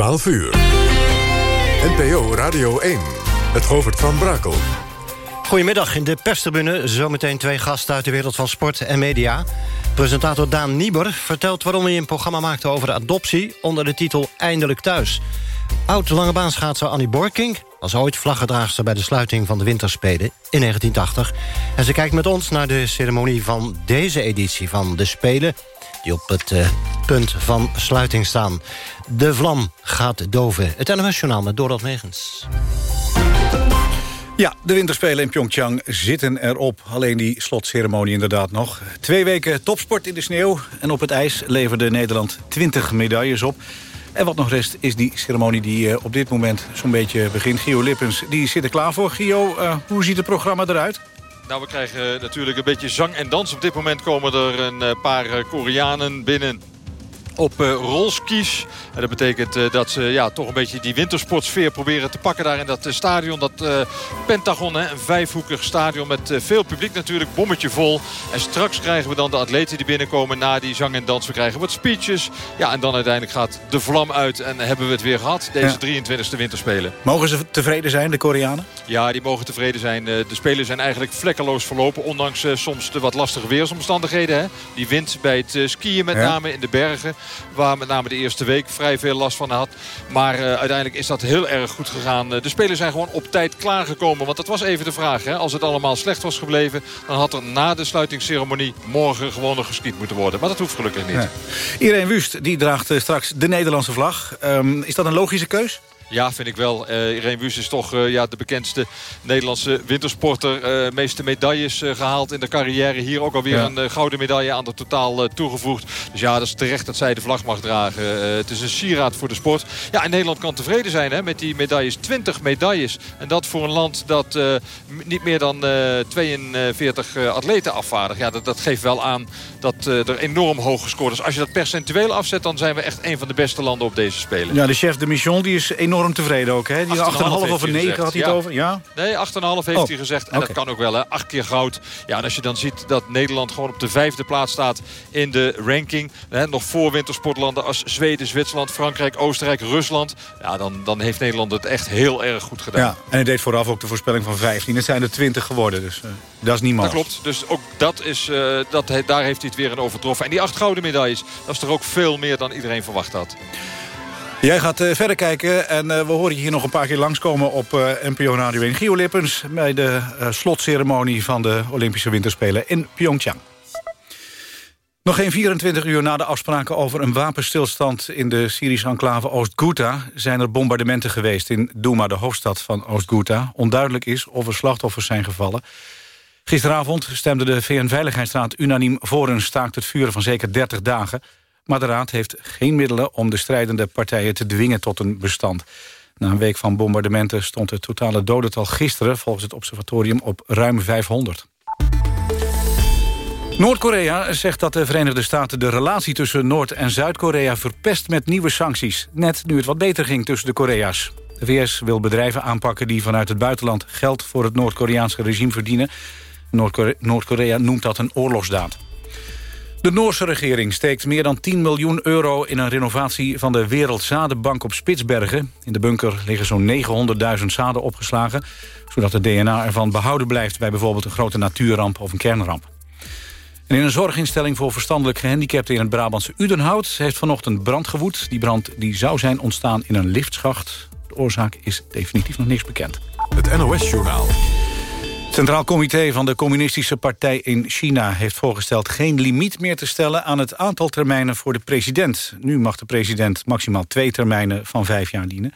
12 uur. NPO Radio 1. Het Govert van Brakel. Goedemiddag, in de perstribune zometeen twee gasten uit de wereld van sport en media. Presentator Daan Nieber vertelt waarom hij een programma maakte over adoptie... onder de titel Eindelijk Thuis. Oud-langebaanschaatser Annie Borking was ooit vlaggedraagster... bij de sluiting van de Winterspelen in 1980. En ze kijkt met ons naar de ceremonie van deze editie van de Spelen... die op het uh, punt van sluiting staan. De vlam gaat doven. Het NOS Journaal met Dorot Megens. Ja, de winterspelen in Pyeongchang zitten erop. Alleen die slotceremonie inderdaad nog. Twee weken topsport in de sneeuw. En op het ijs leverde Nederland 20 medailles op. En wat nog rest is die ceremonie die uh, op dit moment zo'n beetje begint. Gio Lippens, die zit er klaar voor. Gio, uh, hoe ziet het programma eruit? Nou, we krijgen natuurlijk een beetje zang en dans. Op dit moment komen er een uh, paar Koreanen binnen op uh, rolskies. En dat betekent uh, dat ze ja, toch een beetje die wintersportsfeer proberen te pakken daar in dat uh, stadion. Dat Pentagon, hè, een vijfhoekig stadion met veel publiek natuurlijk. Bommetje vol. En straks krijgen we dan de atleten die binnenkomen na die zang en dans. We krijgen wat speeches. Ja, en dan uiteindelijk gaat de vlam uit en hebben we het weer gehad. Deze ja. 23e winterspelen. Mogen ze tevreden zijn, de Koreanen? Ja, die mogen tevreden zijn. de spelen zijn eigenlijk vlekkeloos verlopen. Ondanks soms de wat lastige weersomstandigheden. Hè. Die wind bij het skiën met ja. name in de bergen. Waar met name de eerste week vrij veel last van had. Maar uh, uiteindelijk is dat heel erg goed gegaan. De spelers zijn gewoon op tijd klaargekomen. Want dat was even de vraag. Hè? Als het allemaal slecht was gebleven... dan had er na de sluitingsceremonie morgen gewoon nog geskiet moeten worden. Maar dat hoeft gelukkig niet. Irene Wust die draagt uh, straks de Nederlandse vlag. Um, is dat een logische keus? Ja, vind ik wel. Uh, Irene Wust is toch uh, ja, de bekendste Nederlandse wintersporter. Uh, meeste medailles gehaald in de carrière. Hier ook alweer ja. een gouden medaille aan de totaal toegevoegd. Dus ja, dat is terecht dat zij de vlag mag dragen. het is een sieraad voor de sport. Ja, en Nederland kan tevreden zijn hè, met die medailles. 20 medailles. En dat voor een land dat niet meer dan 42 atleten afvaardigt. Ja, dat, dat, geeft wel aan dat er enorm hoog gescoord is. Als je dat percentueel afzet, dan zijn we echt een van de beste landen op deze Spelen. Ja, de chef de mission die is enorm enorm tevreden ook, hè? Die 8,5 of een 9 had hij het over? Ja? Nee, 8,5 heeft oh. hij gezegd. En okay. dat kan ook wel, hè? Acht keer goud. Ja, en als je dan ziet dat Nederland gewoon op de vijfde plaats staat in de ranking. Hè, nog voor wintersportlanden als Zweden, Zwitserland, Frankrijk, Oostenrijk, Rusland. Ja, dan, dan heeft Nederland het echt heel erg goed gedaan. Ja, en hij deed vooraf ook de voorspelling van 15. Het zijn er 20 geworden, dus uh, dat is niet mal. Dat klopt, dus ook dat is, uh, dat, daar heeft hij het weer in overtroffen. En die acht gouden medailles, dat is toch ook veel meer dan iedereen verwacht had. Jij gaat uh, verder kijken en uh, we horen je hier nog een paar keer langskomen op uh, NPO Radio 1. Gio Lippens bij de slotceremonie van de Olympische Winterspelen in Pyeongchang. Nog geen 24 uur na de afspraken over een wapenstilstand... in de Syrische enclave Oost-Ghouta zijn er bombardementen geweest... in Douma, de hoofdstad van Oost-Ghouta. Onduidelijk is of er slachtoffers zijn gevallen. Gisteravond stemde de VN-veiligheidsraad unaniem voor een staakt het vuren van zeker 30 dagen... Maar de Raad heeft geen middelen om de strijdende partijen te dwingen tot een bestand. Na een week van bombardementen stond het totale dodental gisteren... volgens het observatorium op ruim 500. Noord-Korea zegt dat de Verenigde Staten de relatie tussen Noord- en Zuid-Korea verpest met nieuwe sancties. Net nu het wat beter ging tussen de Korea's. De VS wil bedrijven aanpakken die vanuit het buitenland geld voor het Noord-Koreaanse regime verdienen. Noord-Korea noemt dat een oorlogsdaad. De Noorse regering steekt meer dan 10 miljoen euro... in een renovatie van de Wereldzadenbank op Spitsbergen. In de bunker liggen zo'n 900.000 zaden opgeslagen... zodat het DNA ervan behouden blijft... bij bijvoorbeeld een grote natuurramp of een kernramp. En in een zorginstelling voor verstandelijk gehandicapten... in het Brabantse Udenhout heeft vanochtend brand gewoed. Die brand die zou zijn ontstaan in een liftschacht. De oorzaak is definitief nog niks bekend. Het NOS-journaal. Centraal Comité van de Communistische Partij in China heeft voorgesteld geen limiet meer te stellen aan het aantal termijnen voor de president. Nu mag de president maximaal twee termijnen van vijf jaar dienen.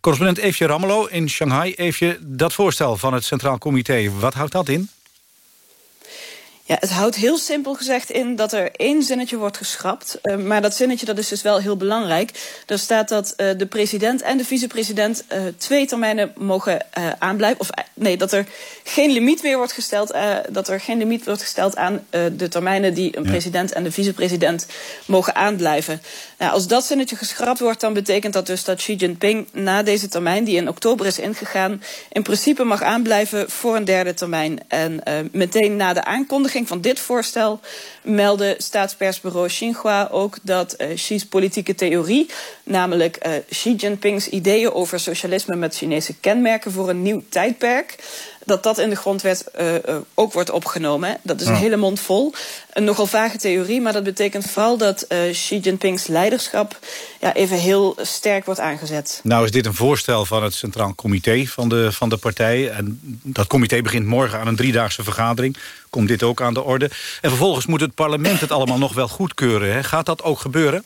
Correspondent Eefje Rammelo in Shanghai. Eefje, dat voorstel van het Centraal Comité, wat houdt dat in? Ja, het houdt heel simpel gezegd in dat er één zinnetje wordt geschrapt. Uh, maar dat zinnetje dat is dus wel heel belangrijk. Er staat dat uh, de president en de vicepresident uh, twee termijnen mogen aanblijven. Of nee, dat er geen limiet meer wordt gesteld. dat er geen limiet wordt gesteld aan de termijnen die een ja. president en de vicepresident mogen aanblijven. Nou, als dat zinnetje geschrapt wordt, dan betekent dat dus dat Xi Jinping na deze termijn, die in oktober is ingegaan, in principe mag aanblijven voor een derde termijn. En meteen na de aankondiging van dit voorstel meldde staatspersbureau Xinhua ook dat uh, Xi's politieke theorie, namelijk uh, Xi Jinping's ideeën over socialisme met Chinese kenmerken voor een nieuw tijdperk, dat dat in de grondwet uh, uh, ook wordt opgenomen. Dat is een hele mond vol. Een nogal vage theorie, maar dat betekent vooral dat uh, Xi Jinping's leiderschap ja, even heel sterk wordt aangezet. Nou is dit een voorstel van het Centraal Comité van de, van de partij. En dat comité begint morgen aan een driedaagse vergadering. Komt dit ook aan de orde. En vervolgens moet het parlement het allemaal nog wel goedkeuren. Hè? Gaat dat ook gebeuren?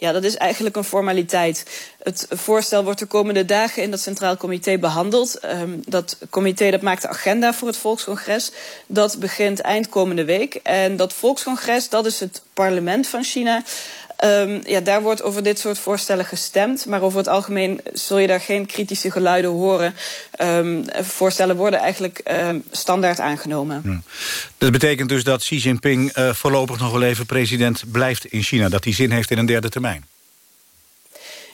Ja, dat is eigenlijk een formaliteit. Het voorstel wordt de komende dagen in dat Centraal Comité behandeld. Um, dat comité dat maakt de agenda voor het Volkscongres. Dat begint eind komende week. En dat Volkscongres, dat is het parlement van China. Um, ja, daar wordt over dit soort voorstellen gestemd. Maar over het algemeen zul je daar geen kritische geluiden horen. Um, voorstellen worden eigenlijk um, standaard aangenomen. Ja. Dat betekent dus dat Xi Jinping uh, voorlopig nog wel even president blijft in China. Dat hij zin heeft in een derde termijn.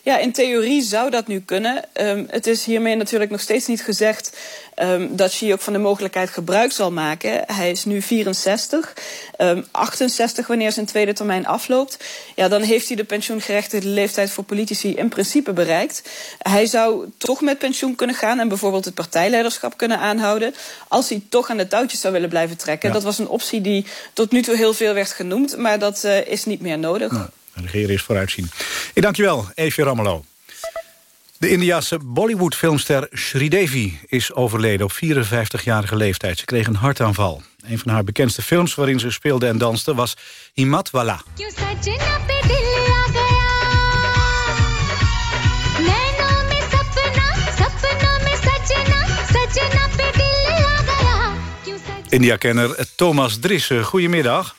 Ja, in theorie zou dat nu kunnen. Um, het is hiermee natuurlijk nog steeds niet gezegd um, dat Xi ook van de mogelijkheid gebruik zal maken. Hij is nu 64, um, 68 wanneer zijn tweede termijn afloopt. Ja, dan heeft hij de pensioengerechtigde leeftijd voor politici in principe bereikt. Hij zou toch met pensioen kunnen gaan en bijvoorbeeld het partijleiderschap kunnen aanhouden. Als hij toch aan de touwtjes zou willen blijven trekken. Ja. Dat was een optie die tot nu toe heel veel werd genoemd, maar dat uh, is niet meer nodig. Regeren is vooruitzien. Ik dank je wel, Evie Ramelow. De Indiase Bollywood-filmster Sridevi is overleden op 54-jarige leeftijd. Ze kreeg een hartaanval. Een van haar bekendste films waarin ze speelde en danste was Himatwala. India-kenner Thomas Drisse, goedemiddag.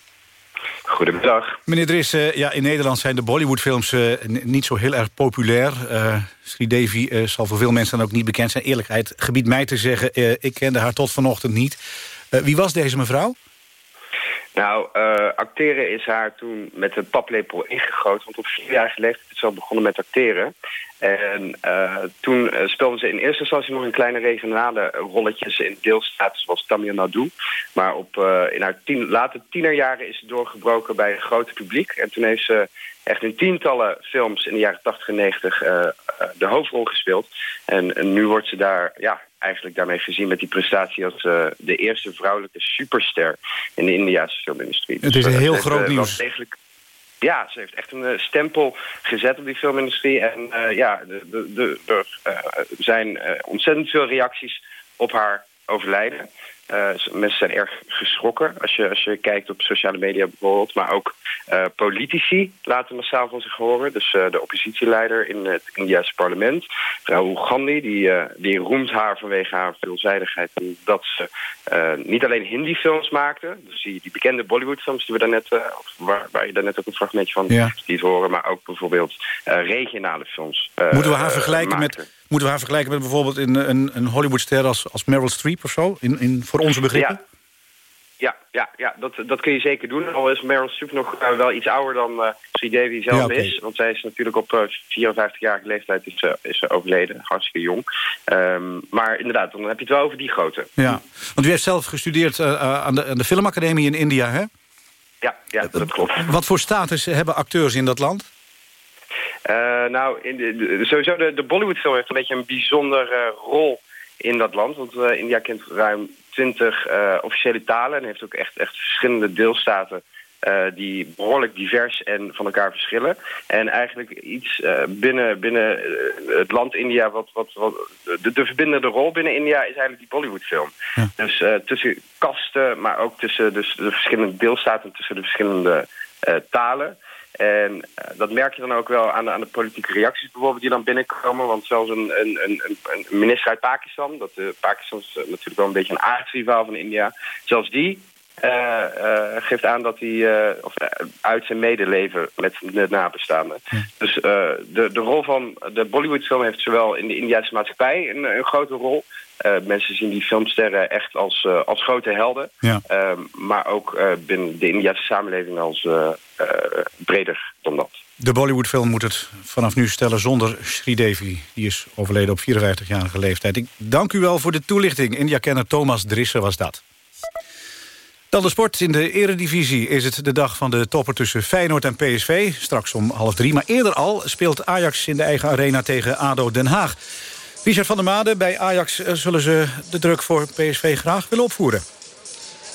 Goedemiddag. Meneer Drisse, ja, in Nederland zijn de Bollywoodfilms uh, niet zo heel erg populair. Uh, Sridevi uh, zal voor veel mensen dan ook niet bekend zijn. Eerlijkheid gebiedt mij te zeggen, ik kende haar tot vanochtend niet. wie was deze mevrouw? Nou, acteren is haar toen met een paplepel ingegoten. Want op vier jaar leeftijd is ze al begonnen met acteren. En uh, toen uh, speelden ze in eerste instantie nog in kleine regionale rolletjes in deelstaten zoals Tamil Nadu. Maar op, uh, in haar tien, late tienerjaren is ze doorgebroken bij het grote publiek. En toen heeft ze echt in tientallen films in de jaren 80 en 90 de hoofdrol gespeeld. En, en, nu wordt ze daar ja, eigenlijk daarmee gezien met die prestatie als de eerste vrouwelijke superster in de Indiase filmindustrie. Het is een dus, heel groot nieuws. Degelijk, ja, ze heeft echt een uh, stempel gezet op die filmindustrie. En uh, ja, er uh, zijn ontzettend veel reacties op haar overlijden. Uh, mensen zijn erg geschrokken als je, als je kijkt op sociale media bijvoorbeeld. Maar ook uh, politici laten massaal van zich horen. Dus uh, de oppositieleider in het Indiase parlement, Rahul Gandhi, die, die roemt haar vanwege haar veelzijdigheid. En dat ze niet alleen Hindi-films maakte, dus die, die bekende Bollywood-films die we daarnet, waar, waar je daarnet ook een fragmentje van ja. liet horen. Maar ook bijvoorbeeld regionale films. Moeten we haar vergelijken met Moeten we haar vergelijken met bijvoorbeeld een, een, een Hollywoodster als, als Meryl Streep of zo? In, in, voor onze begrippen? Ja. Ja, ja, ja dat, dat kun je zeker doen. Al is Meryl Streep nog uh, wel iets ouder dan uh, Sri Devi zelf ja, okay. is. Want zij is natuurlijk op uh, 54-jarige leeftijd is, is overleden. Hartstikke jong. Um, maar inderdaad, dan heb je het wel over die grote. Ja, want u heeft zelf gestudeerd aan, de, aan de Filmacademie in India, hè? Ja, ja, dat klopt. Wat voor status hebben acteurs in dat land? Uh, nou, in de, de, sowieso de, de Bollywood-film heeft een beetje een bijzondere uh, rol in dat land. Want uh, India kent ruim twintig officiële talen... en heeft ook echt, echt verschillende deelstaten... die behoorlijk divers en van elkaar verschillen. En eigenlijk iets binnen, binnen het land India... Wat, wat, wat, de, de verbindende rol binnen India is eigenlijk die Bollywood-film. Ja. Dus tussen kasten, maar ook tussen dus de verschillende deelstaten... tussen de verschillende talen... En uh, dat merk je dan ook wel aan de, aan de politieke reacties bijvoorbeeld die dan binnenkomen. Want zelfs een, een, een, een minister uit Pakistan, dat, uh, Pakistan is natuurlijk wel een beetje een aardsrivaal van India. Zelfs die uh, geeft aan dat hij of, uit zijn medeleven met de nabestaanden. Hm. Dus de, de rol van de Bollywood-film heeft zowel in de Indiase maatschappij een, een grote rol... Uh, mensen zien die filmsterren echt als, uh, als grote helden. Ja. Uh, maar ook binnen de Indiase samenleving als breder dan dat. De Bollywoodfilm moet het vanaf nu stellen zonder Sridevi. Die is overleden op 54-jarige leeftijd. Ik dank u wel voor de toelichting. India-kenner Thomas Drisse was dat. Dan de sport. In de eredivisie is het de dag van de topper tussen Feyenoord en PSV. Straks om half drie. Maar eerder al speelt Ajax in de eigen arena tegen ADO Den Haag. Richard van der Made, bij Ajax eh, zullen ze de druk voor PSV graag willen opvoeren.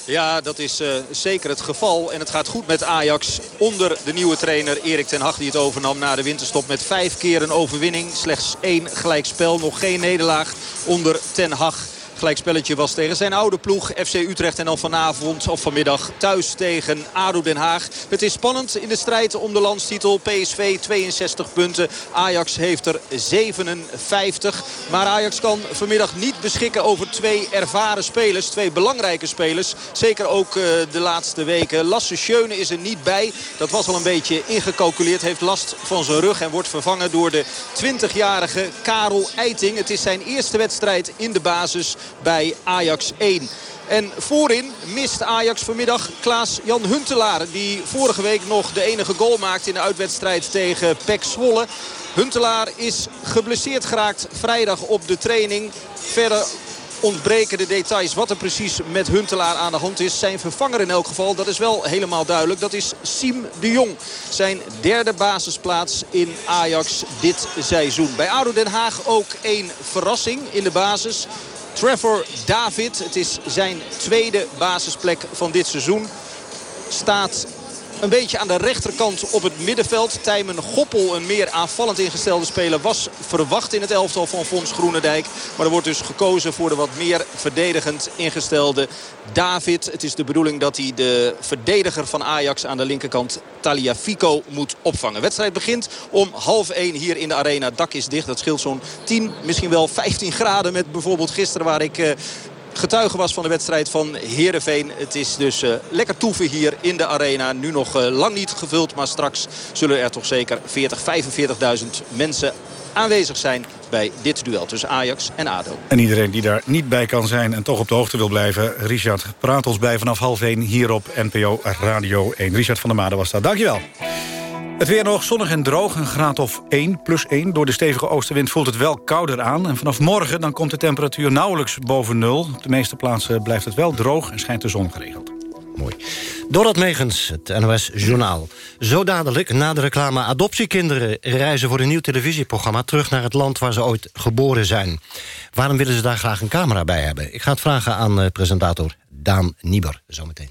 Ja, dat is uh, zeker het geval. En het gaat goed met Ajax onder de nieuwe trainer Erik ten Hag... die het overnam na de winterstop met vijf keer een overwinning. Slechts één gelijkspel, nog geen nederlaag onder ten Hag gelijkspelletje was tegen zijn oude ploeg FC Utrecht. En dan vanavond of vanmiddag thuis tegen ADO Den Haag. Het is spannend in de strijd om de landstitel. PSV 62 punten. Ajax heeft er 57. Maar Ajax kan vanmiddag niet beschikken over twee ervaren spelers. Twee belangrijke spelers. Zeker ook uh, de laatste weken. Lasse Schöne is er niet bij. Dat was al een beetje ingecalculeerd. Heeft last van zijn rug en wordt vervangen door de 20-jarige Karel Eiting. Het is zijn eerste wedstrijd in de basis bij Ajax 1. En voorin mist Ajax vanmiddag Klaas-Jan Huntelaar. Die vorige week nog de enige goal maakte in de uitwedstrijd tegen Pek Zwolle. Huntelaar is geblesseerd geraakt vrijdag op de training. Verder ontbreken de details wat er precies met Huntelaar aan de hand is. Zijn vervanger in elk geval, dat is wel helemaal duidelijk. Dat is Siem de Jong. Zijn derde basisplaats in Ajax dit seizoen. Bij ADO Den Haag ook één verrassing in de basis. Trevor David, het is zijn tweede basisplek van dit seizoen. Staat een beetje aan de rechterkant op het middenveld. Tijmen Goppel, een meer aanvallend ingestelde speler, was verwacht in het elftal van Fons Groenendijk. Maar er wordt dus gekozen voor de wat meer verdedigend ingestelde David. Het is de bedoeling dat hij de verdediger van Ajax aan de linkerkant Talia Fico moet opvangen. De wedstrijd begint om half 1 hier in de arena. dak is dicht, dat scheelt zo'n 10, misschien wel 15 graden met bijvoorbeeld gisteren waar ik... Getuige was van de wedstrijd van Heerenveen. Het is dus uh, lekker toeven hier in de arena. Nu nog uh, lang niet gevuld, maar straks zullen er toch zeker 40, 45.000 mensen aanwezig zijn bij dit duel tussen Ajax en ADO. En iedereen die daar niet bij kan zijn en toch op de hoogte wil blijven... Richard, praat ons bij vanaf half 1 hier op NPO Radio 1. Richard van der Made was daar. Dankjewel. Het weer nog zonnig en droog, een graad of 1 plus 1. Door de stevige oostenwind voelt het wel kouder aan. En vanaf morgen dan komt de temperatuur nauwelijks boven nul. Op de meeste plaatsen blijft het wel droog en schijnt de zon geregeld. Mooi. Dorot Megens, het NOS Journaal. Zo dadelijk, na de reclame adoptiekinderen... reizen voor een nieuw televisieprogramma... terug naar het land waar ze ooit geboren zijn. Waarom willen ze daar graag een camera bij hebben? Ik ga het vragen aan uh, presentator Daan Nieber, zometeen.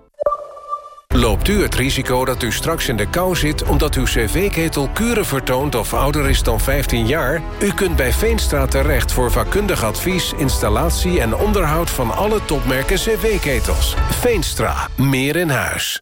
Loopt u het risico dat u straks in de kou zit... omdat uw cv-ketel kuren vertoont of ouder is dan 15 jaar? U kunt bij Veenstra terecht voor vakkundig advies... installatie en onderhoud van alle topmerken cv-ketels. Veenstra. Meer in huis.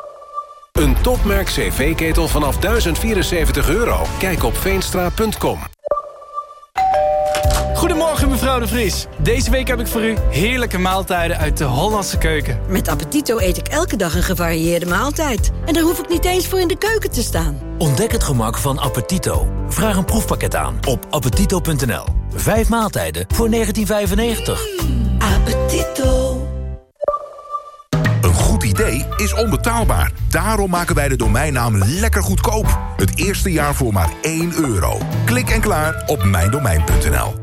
Een topmerk cv-ketel vanaf 1074 euro. Kijk op veenstra.com. Goedemorgen mevrouw de Vries. Deze week heb ik voor u heerlijke maaltijden uit de Hollandse keuken. Met Appetito eet ik elke dag een gevarieerde maaltijd. En daar hoef ik niet eens voor in de keuken te staan. Ontdek het gemak van Appetito. Vraag een proefpakket aan op appetito.nl. Vijf maaltijden voor 1995. Mm, appetito idee is onbetaalbaar. Daarom maken wij de domeinnaam lekker goedkoop. Het eerste jaar voor maar 1 euro. Klik en klaar op mijndomein.nl.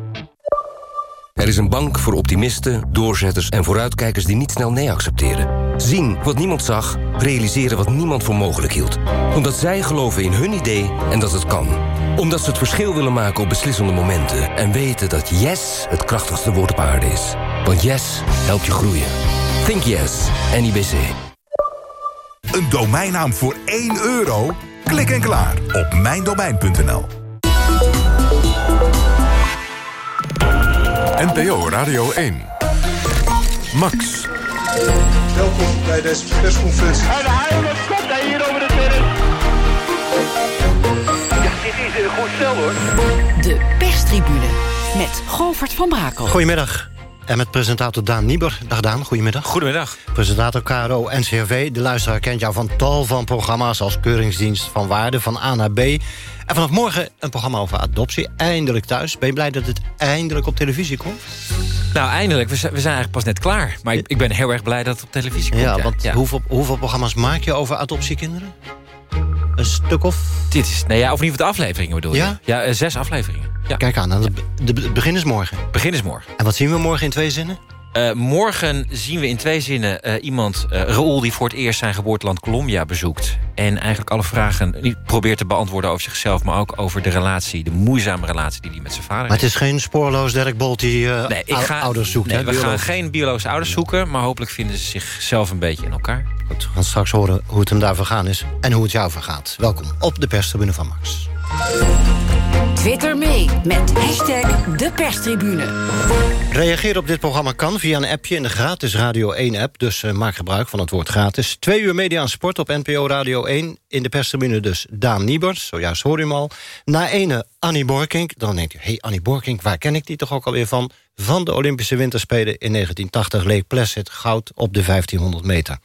Er is een bank voor optimisten, doorzetters en vooruitkijkers die niet snel nee accepteren. Zien wat niemand zag, realiseren wat niemand voor mogelijk hield. Omdat zij geloven in hun idee en dat het kan. Omdat ze het verschil willen maken op beslissende momenten. En weten dat yes het krachtigste woord op aarde is. Want yes helpt je groeien. Think Yes, NIBC. Een domeinnaam voor 1 euro? Klik en klaar op mijndomein.nl. NPO Radio 1. Max. Welkom bij deze persconferentie. En Heiland komt hij hier over de midden. Ja, dit is een goed stel hoor. De perstribune met Govert van Brakel. Goedemiddag. En met presentator Daan Nieber. Dag Daan, goedemiddag. Goedemiddag. Presentator KRO NCRV. De luisteraar kent jou van tal van programma's... als Keuringsdienst van Waarde, van A naar B. En vanaf morgen een programma over adoptie. Eindelijk thuis. Ben je blij dat het eindelijk op televisie komt? Nou, eindelijk. We zijn, we zijn eigenlijk pas net klaar. Maar ik, ik ben heel erg blij dat het op televisie komt. Ja, want Hoeveel, hoeveel programma's maak je over adoptiekinderen? Een stuk of... Dit is, nee, ja, of in ieder geval de afleveringen bedoel je? Ja? Ja, eh, zes afleveringen. Ja. Kijk aan, het begin is morgen. Begin is morgen. En wat zien we morgen in twee zinnen? Uh, morgen zien we in twee zinnen uh, iemand, uh, Raoul... die voor het eerst zijn geboorteland Colombia bezoekt. En eigenlijk alle vragen niet probeert te beantwoorden over zichzelf... maar ook over de relatie, de moeizame relatie die hij met zijn vader heeft. Maar het is geen spoorloos Dirk Bolt die nee, ik ga, ouders zoekt. Nee, hè, we gaan geen biologische ouders zoeken... maar hopelijk vinden ze zichzelf een beetje in elkaar. Goed, we gaan straks horen hoe het hem daar vergaan is... en hoe het jou vergaat. Welkom op de perstribune van Max. Twitter mee met hashtag de perstribune. Reageer op dit programma kan via een appje in de gratis Radio 1-app. Dus uh, maak gebruik van het woord gratis. Twee uur media en sport op NPO Radio 1. In de perstribune dus Daan Niebers, zojuist hoor u hem al. Na ene Annie Borkink. Dan denkt u, hey Annie Borkink, waar ken ik die toch ook alweer van? Van de Olympische Winterspelen in 1980 leek Placid goud op de 1500 meter.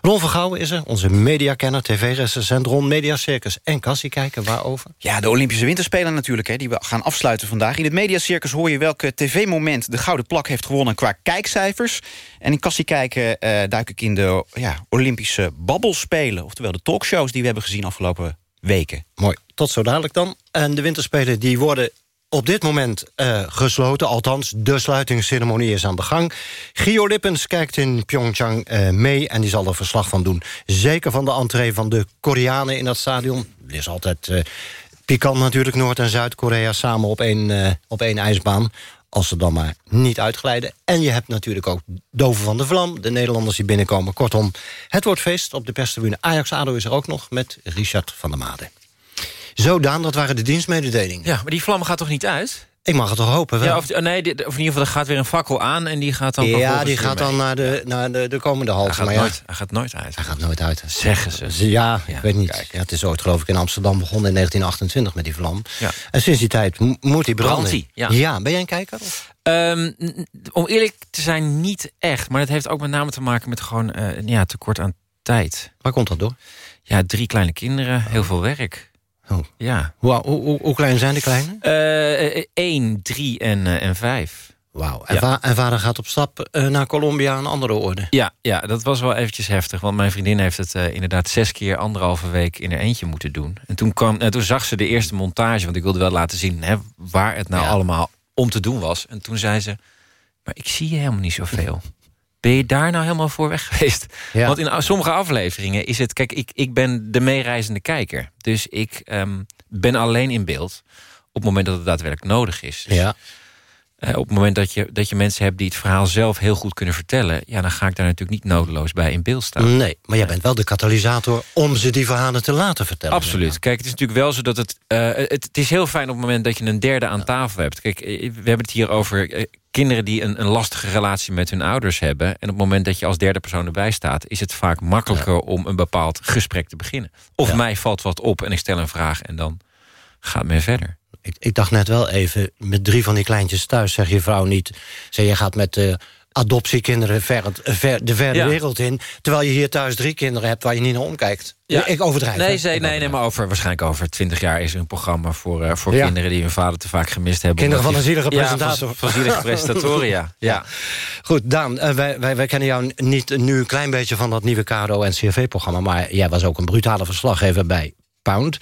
Ron Vergouwen is er, onze mediakenner, tv-recensent... Ron Mediacircus en Cassie kijken, waarover? Ja, de Olympische Winterspelen natuurlijk, hè, die we gaan afsluiten vandaag. In het Mediacircus hoor je welke tv-moment de Gouden Plak heeft gewonnen... qua kijkcijfers. En in Cassie kijken uh, duik ik in de ja, Olympische babbelspelen... oftewel de talkshows die we hebben gezien afgelopen weken. Mooi, tot zo dadelijk dan. En de Winterspelen die worden op dit moment uh, gesloten. Althans, de sluitingsceremonie is aan de gang. Gio Lippens kijkt in Pyeongchang uh, mee en die zal er verslag van doen. Zeker van de entree van de Koreanen in dat stadion. Het is altijd uh, pikant natuurlijk, Noord- en Zuid-Korea... samen op één, op één ijsbaan als ze dan maar niet uitglijden. En je hebt natuurlijk ook Doven van de Vlam, de Nederlanders die binnenkomen. Kortom, het wordt feest op de perstribune. Ajax-ADO is er ook nog met Richard van der Made. Zo, Daan, dat waren de dienstmededelingen. Ja, maar die vlam gaat toch niet uit? Ik mag het toch hopen, wel? Ja, of, nee, of in ieder geval, er gaat weer een fakkel aan... en die gaat dan Ja, die gaat dan naar de, naar de, de komende halte. Hij gaat, maar ja, nooit, hij gaat nooit uit. Hij gaat nooit uit. Zeggen ze. Ja, ik weet niet. Ja, het is ooit, geloof ik, in Amsterdam begonnen in 1928 met die vlam. Ja. En sinds die tijd moet hij branden. Brandt ja. ja. ben jij een kijker? Um, om eerlijk te zijn, niet echt. Maar dat heeft ook met name te maken met gewoon uh, ja, tekort aan tijd. Waar komt dat door? Ja, drie kleine kinderen, heel veel werk. Oh. Ja. Hoe, hoe, hoe, klein zijn de kleine? Eén, uh, drie en, uh, en vijf. Wauw. En, ja. va en, vader gaat op stap uh, naar Colombia een andere orde? Ja, ja, dat was wel eventjes heftig. Want mijn vriendin heeft het uh, inderdaad zes keer anderhalve week in haar eentje moeten doen. En toen, kwam, en toen zag ze de eerste montage. Want ik wilde wel laten zien hè, waar het nou ja. allemaal om te doen was. En toen zei ze, maar ik zie je helemaal niet zoveel. Ben je daar nou helemaal voor weg geweest? Ja. Want in sommige afleveringen is het... Kijk, ik, ik ben de meereizende kijker. Dus ik um, ben alleen in beeld op het moment dat het daadwerkelijk nodig is. Dus, ja. Uh, op het moment dat je, dat je mensen hebt die het verhaal zelf heel goed kunnen vertellen... ja, dan ga ik daar natuurlijk niet nodeloos bij in beeld staan. Nee, maar jij bent wel de katalysator om ze die verhalen te laten vertellen. Absoluut. Kijk, het is natuurlijk wel zo dat het, uh, het... Het is heel fijn op het moment dat je een derde aan tafel hebt. Kijk, we hebben het hier over... Uh, kinderen die een, een, lastige relatie met hun ouders hebben... en op het moment dat je als derde persoon erbij staat... is het vaak makkelijker ja. om een bepaald gesprek te beginnen. Of ja. mij valt wat op en ik stel een vraag en dan gaat men verder. Ik, ik, dacht net wel even, met drie van die kleintjes thuis... zeg je vrouw niet, zeg, je gaat met... Uh, adoptiekinderen ver, ver, de verre ja. wereld in... terwijl je hier thuis drie kinderen hebt waar je niet naar omkijkt. Ja. Ik overdrijf. Nee, nee, nee, nee, maar over, waarschijnlijk over twintig jaar is er een programma... voor, uh, voor ja. kinderen die hun vader te vaak gemist hebben. Kinderen van een zielige presentator. Ja, van, van zielige presentatoren, ja. ja. Goed, Daan, uh, wij, wij, wij kennen jou niet nu een klein beetje... van dat nieuwe KRO-NCRV-programma... maar jij was ook een brutale verslaggever bij Pound.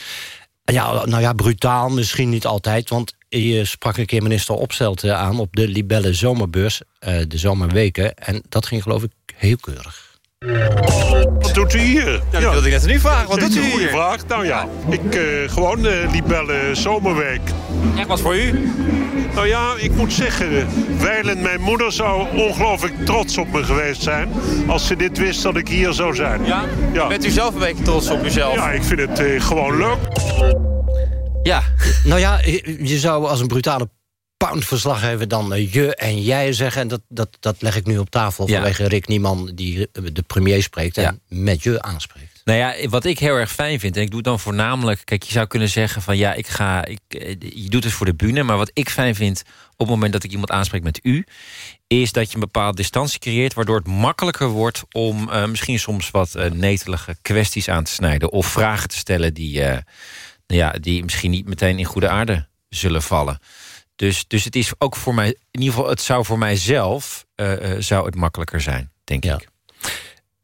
Ja, nou ja, brutaal misschien niet altijd, want je sprak een keer minister Opstelten aan... op de Libelle Zomerbeurs, uh, de zomerweken. En dat ging geloof ik heel keurig. Wat doet u hier? Ja, dat wilde ik net nu vragen. Wat doet is u een goede hier? vraag. Nou ja, ik eh, gewoon eh libelle zomerweek. Echt wat voor u? Nou ja, ik moet zeggen, wijlen mijn moeder zou ongelooflijk trots op me geweest zijn... als ze dit wist dat ik hier zou zijn. Ja? Ja, Bent u zelf een beetje trots op uzelf? ja ik vind het eh, gewoon leuk. Ja. Nou ja, je je zou als een brutale poundverslaggever dan eh, je en jij zeggen. En dat, dat, dat leg ik nu op tafel Ja. vanwege Rick Nieman... die eh, de premier spreekt en met je aanspreekt. Nou ja, wat ik heel erg fijn vind, en ik doe het dan voornamelijk... Kijk, je zou kunnen zeggen van ja, ik ga, ik, eh, je doet het voor de bühne... maar wat ik fijn vind op het moment dat ik iemand aanspreek met u... is dat je een bepaalde distantie creëert... waardoor het makkelijker wordt om misschien soms wat eh, netelige kwesties aan te snijden... of vragen te stellen die, ja, die misschien niet meteen in goede aarde zullen vallen. Dus, dus het is ook voor mij, in ieder geval, het zou voor mijzelf eh, eh, zou het makkelijker zijn, denk ik.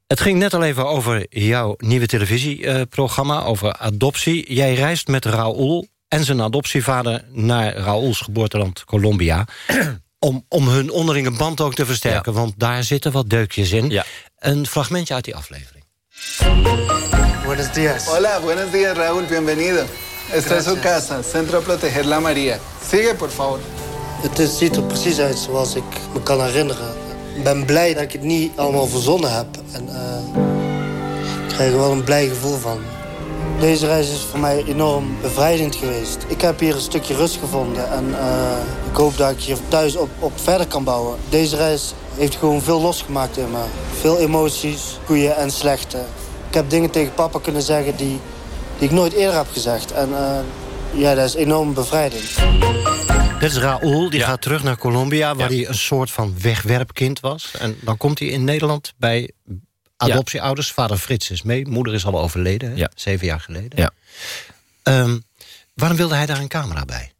Het ging net al even over jouw nieuwe televisieprogramma, over adoptie. Jij reist met Raoul en zijn adoptievader naar Raoul's geboorteland Colombia... om, om hun onderlinge band ook te versterken, want daar zitten wat deukjes in. Een fragmentje uit die aflevering. Buenos días. Hola, buenos días, Raúl. Bienvenido. Esta es su casa, Centro Proteger la María. Sigue, por favor. Het is- ziet er precies uit zoals ik me kan herinneren. Ik ben blij dat ik het niet allemaal verzonnen heb. En eh, ik krijg er wel een blij gevoel van. Deze reis is voor mij enorm bevrijdend geweest. Ik heb hier een stukje rust gevonden. En eh, ik hoop dat ik hier thuis op, op verder kan bouwen. Deze reis heeft gewoon veel losgemaakt in me. Veel emoties, goede en slechte. Ik heb dingen tegen papa kunnen zeggen die, die ik nooit eerder heb gezegd. En eh, ja, dat is enorm bevrijdend. Dit is Raoul, die gaat terug naar Colombia... waar hij een soort van wegwerpkind was. En dan komt hij in Nederland bij adoptieouders. Vader Frits is mee, moeder is al overleden, zeven jaar geleden. Ja. Ehm, waarom wilde hij daar een camera bij?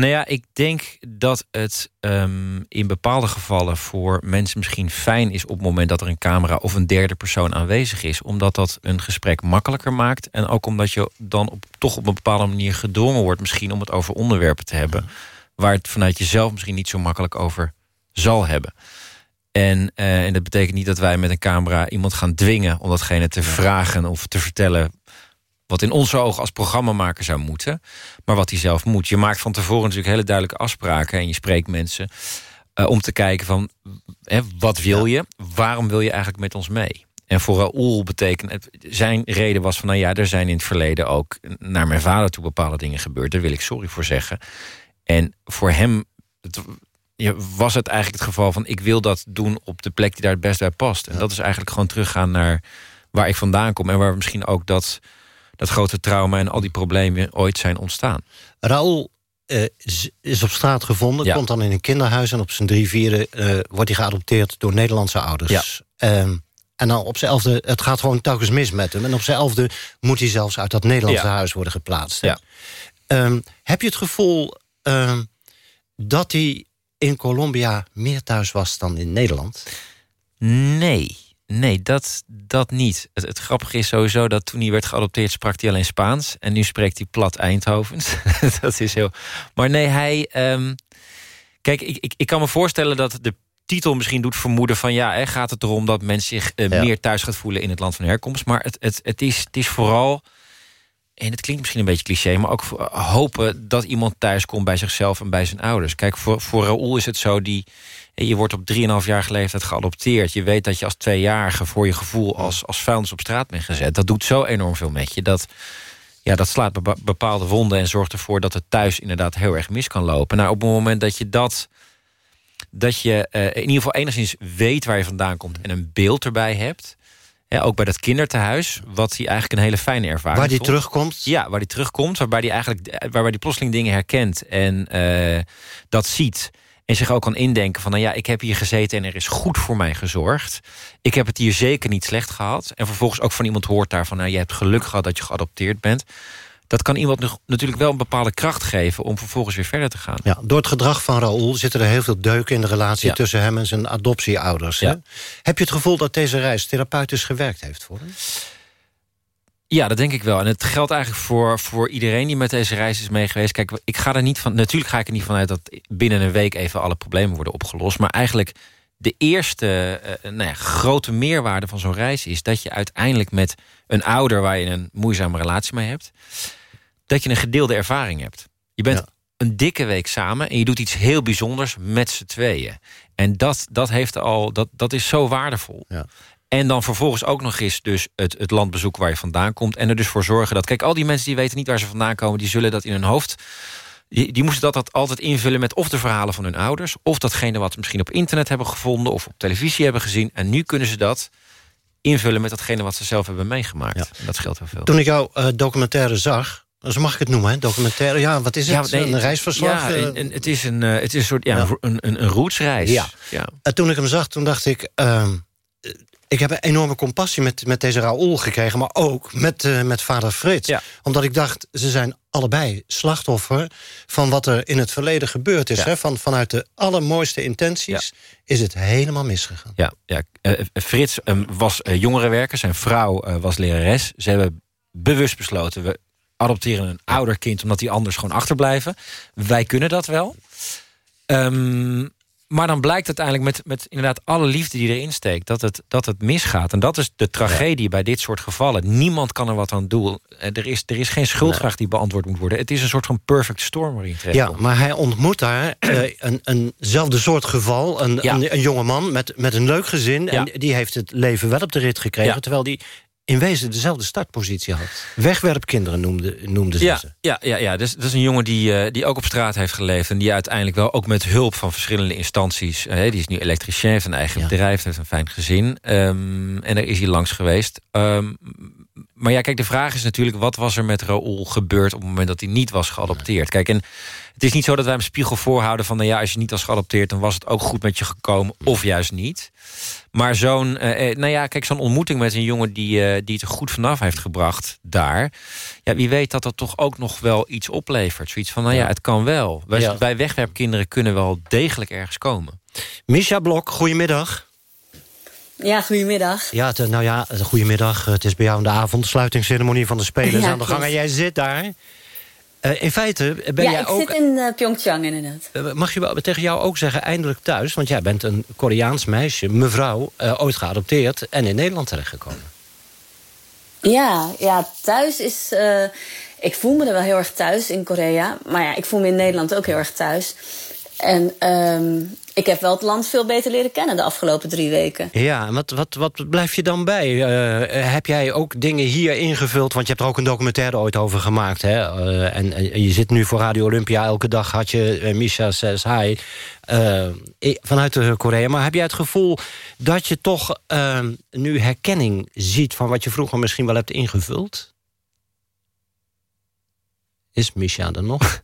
Nou ja, ik denk dat het ehm, in bepaalde gevallen voor mensen misschien fijn is op het moment dat er een camera of een derde persoon aanwezig is. Omdat dat een gesprek makkelijker maakt. En ook omdat je dan op, toch op een bepaalde manier gedwongen wordt, misschien om het over onderwerpen te hebben. Waar het vanuit jezelf misschien niet zo makkelijk over zal hebben. En, eh, en dat betekent niet dat wij met een camera iemand gaan dwingen om datgene te vragen of te vertellen wat in onze ogen als programmamaker zou moeten, maar wat hij zelf moet. Je maakt van tevoren natuurlijk hele duidelijke afspraken en je spreekt mensen eh, om te kijken van hè, wat wil je, waarom wil je eigenlijk met ons mee? En voor Raoul betekent zijn reden was van nou ja, er zijn in het verleden ook naar mijn vader toe bepaalde dingen gebeurd. Daar wil ik sorry voor zeggen. En voor hem het, was het eigenlijk het geval van ik wil dat doen op de plek die daar het best bij past. En dat is eigenlijk gewoon teruggaan naar waar ik vandaan kom en waar misschien ook dat dat grote trauma en al die problemen ooit zijn ontstaan. Raoul eh, is- op straat gevonden, Ja. komt dan in een kinderhuis... en op zijn drie vierde eh, wordt hij geadopteerd door Nederlandse ouders. Ehm, en dan op zijn elfde, het gaat gewoon telkens mis met hem. En op zijn elfde moet hij zelfs uit dat Nederlandse Ja. huis worden geplaatst. Ehm, heb je het gevoel ehm, dat hij in Colombia meer thuis was dan in Nederland? Nee, nee, dat, dat niet. Het, het grappige is sowieso dat toen hij werd geadopteerd sprak hij alleen Spaans. En nu spreekt hij plat Eindhovens. dat is heel... Maar nee, hij... ehm, Kijk, ik, ik, ik kan me voorstellen dat de titel misschien doet vermoeden van... ja, hè, gaat het erom dat men zich eh, Ja. meer thuis gaat voelen in het land van herkomst. Maar het, het, het, is, het is vooral... En het klinkt misschien een beetje cliché, maar ook voor- hopen dat iemand thuis komt bij zichzelf en bij zijn ouders. Kijk, voor, voor Raoul is het zo, die, je wordt op 3,5 jaar leeftijd geadopteerd. Je weet dat je als tweejarige voor je gevoel als, als vuilnis op straat bent gezet. Dat doet zo enorm veel met je. Dat, ja, dat slaat bepa- bepaalde wonden en zorgt ervoor dat het thuis inderdaad heel erg mis kan lopen. Nou, op het moment dat je dat dat je eh, in ieder geval enigszins weet waar je vandaan komt... en een beeld erbij hebt. Hè, ook bij dat kinderthuis, wat hij eigenlijk een hele fijne ervaring Waar die terugkomt? Ja, waar hij terugkomt, waarbij hij eigenlijk waarbij die plotseling dingen herkent en eh, dat ziet. En zich ook kan indenken van, nou ja, ik heb hier gezeten en er is goed voor mij gezorgd. Ik heb het hier zeker niet slecht gehad. En vervolgens ook van iemand hoort daarvan, nou, je hebt geluk gehad dat je geadopteerd bent. Dat kan iemand nog- natuurlijk wel een bepaalde kracht geven om vervolgens weer verder te gaan. Ja, door het gedrag van Raoul zitten er heel veel deuken in de relatie... Ja. tussen hem en zijn adoptieouders. Hè? Heb je het gevoel dat deze reis therapeutisch gewerkt heeft voor hem? Ja, dat denk ik wel. En het geldt eigenlijk voor, voor iedereen die met deze reis is meegeweest. Kijk, ik ga er niet van. Natuurlijk ga ik er niet vanuit dat binnen een week even alle problemen worden opgelost. Maar eigenlijk de eerste eh, nou ja, grote meerwaarde van zo'n reis is... dat je uiteindelijk met een ouder waar je een moeizame relatie mee hebt... dat je een gedeelde ervaring hebt. Je bent een dikke week samen en je doet iets heel bijzonders met z'n tweeën. En dat, dat, heeft al, dat, dat is zo waardevol. Ja. En dan vervolgens ook nog eens dus het, het land bezoeken waar je vandaan komt. En er dus voor zorgen dat... Kijk, al die mensen die weten niet waar ze vandaan komen... die zullen dat in hun hoofd... Die, die moesten dat, dat altijd invullen met of de verhalen van hun ouders... of datgene wat ze misschien op internet hebben gevonden... of op televisie hebben gezien. En nu kunnen ze dat invullen met datgene wat ze zelf hebben meegemaakt. Dat scheelt heel veel. Toen ik jouw eh, documentaire zag... Zo mag ik het noemen, hè? Documentaire. Ja, wat is het? Ja, nee, een reisverslag? Ja, eh? het, is een, eh, het is een soort ja, Ja. Een, een, een rootsreis. Ja. ja. En toen ik hem zag, toen dacht ik... ehm, eh, ik heb een enorme compassie met, met deze Raoul gekregen... maar ook met, eh, met vader Frits. Omdat ik dacht, ze zijn allebei slachtoffer... van wat er in het verleden gebeurd is. Hè? Van, vanuit de allermooiste intenties is het helemaal misgegaan. Ja, ja. Frits eh, was jongerenwerker, zijn vrouw was lerares. Ze hebben bewust besloten, we adopteren een ouder kind... omdat die anders gewoon achterblijven. Wij kunnen dat wel. Ehm, maar dan blijkt uiteindelijk met, met inderdaad alle liefde die erin steekt... Dat het, dat het misgaat. En dat is de tragedie bij dit soort gevallen. Niemand kan er wat aan doen. Eh, Er is, er is geen schuldvraag die beantwoord moet worden. Het is een soort van perfect storm waarin terecht Ja, maar hij ontmoet daar eh, een, eenzelfde soort geval. Een, Ja. een, een jonge man met, met een leuk gezin. Ja. En die heeft het leven wel op de rit gekregen. Terwijl die in wezen dezelfde startpositie had. Wegwerpkinderen noemde, noemde ze Ja, ze. ja, ja, ja. Dus, dat is een jongen die, eh, die ook op straat heeft geleefd... en die uiteindelijk wel ook met hulp van verschillende instanties... eh, die is nu elektricien, heeft een eigen bedrijf... heeft een fijn gezin. ehm, en daar is hij langs geweest. Ehm, maar ja, kijk, de vraag is natuurlijk... wat was er met Raoul gebeurd op het moment dat hij niet was geadopteerd? Kijk, en het is niet zo dat wij hem spiegel voorhouden van... nou ja, als je niet was geadopteerd, dan was het ook goed met je gekomen... of juist niet. Maar zo'n eh, eh, nou ja, kijk, zo'n ontmoeting met een jongen die, eh, die het er goed vanaf heeft gebracht daar. Ja, wie weet dat dat toch ook nog wel iets oplevert. Zoiets van, nou ja, het kan wel. Wij, Ja. wij wegwerpkinderen kunnen wel degelijk ergens komen. Misha Blok, goedemiddag. Ja, goedemiddag. Ja, nou ja, goedemiddag. Het is bij jou in de avond. De sluitingsceremonie van de Spelen is Ja, aan de gang. En jij zit daar. Eh, in feite ben ja, jij ik ook... zit in eh, Pyeongchang inderdaad. Eh, Mag je wel tegen jou ook zeggen, eindelijk thuis? Want jij bent een Koreaans meisje, mevrouw, ooit geadopteerd... en in Nederland terechtgekomen. Ja, ja, thuis is... ik voel me er wel heel erg thuis in Korea. Maar ja, ik voel me in Nederland ook heel erg thuis. En ehm, ik heb wel het land veel beter leren kennen de afgelopen drie weken. Ja, en wat, wat, wat blijf je dan bij? Eh, heb jij ook dingen hier ingevuld? Want je hebt er ook een documentaire ooit over gemaakt. Hè? Eh, en, je zit nu voor Radio Olympia. Elke dag had je eh, Misha Says Hi vanuit Korea. Maar heb jij het gevoel dat je toch eh, nu herkenning ziet... van wat je vroeger misschien wel hebt ingevuld? Is Misha er nog?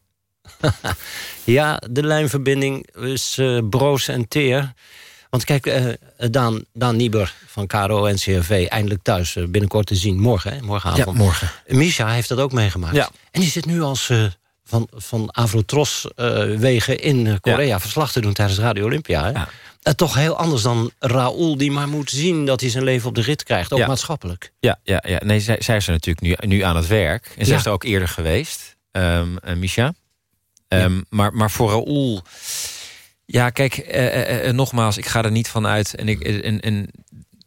ja, de lijnverbinding is eh, broos en teer. Want kijk, eh, Daan, Daan Nieber van KRO NCRV, eindelijk thuis. eh, binnenkort te zien, morgen, hè? morgenavond. Ja, morgen. Misha heeft dat ook meegemaakt. Ja. En die zit nu als van, van Avrotros wegen in Korea... verslag te doen tijdens Radio Olympia. Hè? Eh, toch heel anders dan Raoul, die maar moet zien... dat hij zijn leven op de rit krijgt, ook Ja. maatschappelijk. Ja, ja, ja. Nee, zij, zij is er natuurlijk nu, nu aan het werk. En zij Ja. is er ook eerder geweest, eh, Misha. Ehm, maar, maar voor Raoul... Ja, kijk, eh, eh, eh, nogmaals, ik ga er niet van uit... en, ik, en, en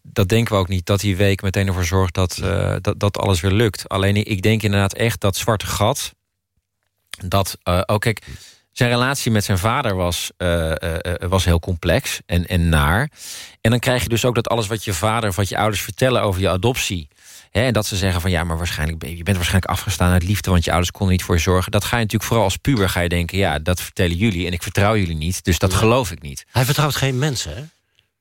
dat denken we ook niet, dat die week meteen ervoor zorgt... dat, eh, dat, dat alles weer lukt. Alleen ik- denk inderdaad echt dat zwarte gat... dat, eh ook kijk, zijn relatie met zijn vader was, eh, eh, eh, was heel complex en, en naar. En dan krijg je dus ook dat alles wat je vader of wat je ouders vertellen over je adoptie... Hè, en dat ze zeggen van ja, maar waarschijnlijk je, bent waarschijnlijk afgestaan uit liefde, want je ouders konden niet voor je zorgen. Dat ga je natuurlijk vooral als puber ga je denken, ja, dat vertellen jullie en ik vertrouw jullie niet, dus dat geloof ik niet. Hij vertrouwt geen mensen, hè?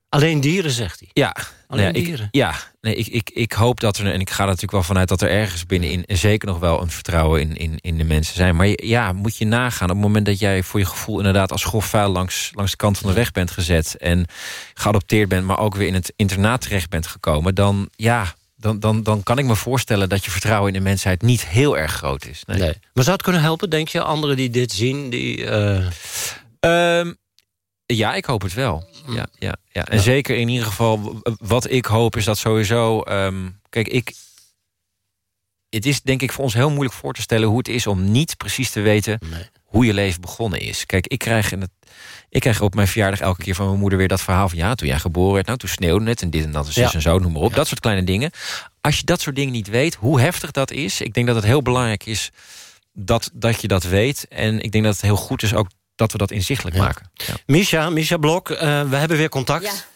Alleen dieren, zegt hij. Ja, Alleen dieren. Ik, ja, nee, ik, ik, ik hoop dat er, en ik ga er natuurlijk wel vanuit dat er ergens binnenin zeker nog wel een vertrouwen in, in, in de mensen zijn. Maar ja, moet je nagaan op het moment dat jij voor je gevoel inderdaad als grof vuil langs, langs de kant van de weg bent gezet en geadopteerd bent, maar ook weer in het internaat terecht bent gekomen, dan ja, dan, dan, dan kan ik me voorstellen dat je vertrouwen in de mensheid niet heel erg groot is. Nee. Nee. Maar zou het kunnen helpen, denk je? Anderen die dit zien, die... eh, Ehm, ja, ik hoop het wel. Ja, ja, ja. En zeker in ieder geval, wat ik hoop is dat sowieso... ehm, kijk, ik... Het is denk ik voor ons heel moeilijk voor te stellen hoe het is om niet precies te weten... hoe je leven begonnen is. Kijk, ik krijg, in het, ik krijg op mijn verjaardag elke keer van mijn moeder weer dat verhaal van... ja, toen jij geboren werd, nou, toen sneeuwde het en dit en dat en zus Ja. en zo, noem maar op. Dat soort kleine dingen. Als je dat soort dingen niet weet, hoe heftig dat is... ik denk dat het heel belangrijk is dat, dat je dat weet. En ik denk dat het heel goed is ook dat we dat inzichtelijk maken. Ja. Misha, Misha Blok, eh, we hebben weer contact.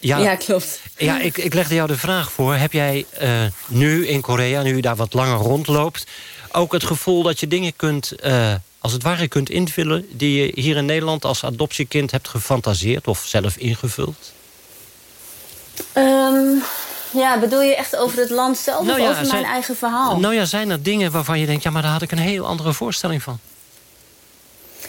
Ja. Ja, klopt. Ja, ik, ik legde jou de vraag voor. Heb jij eh, nu in Korea, nu je daar wat langer rondloopt... ook het gevoel dat je dingen kunt, eh, als het ware kunt invullen... die je hier in Nederland als adoptiekind hebt gefantaseerd... of zelf ingevuld? Ehm, ja, bedoel je echt over het land zelf Nou of ja, over zijn- mijn eigen verhaal? Nou ja, zijn er dingen waarvan je denkt... ja, maar daar had ik een heel andere voorstelling van.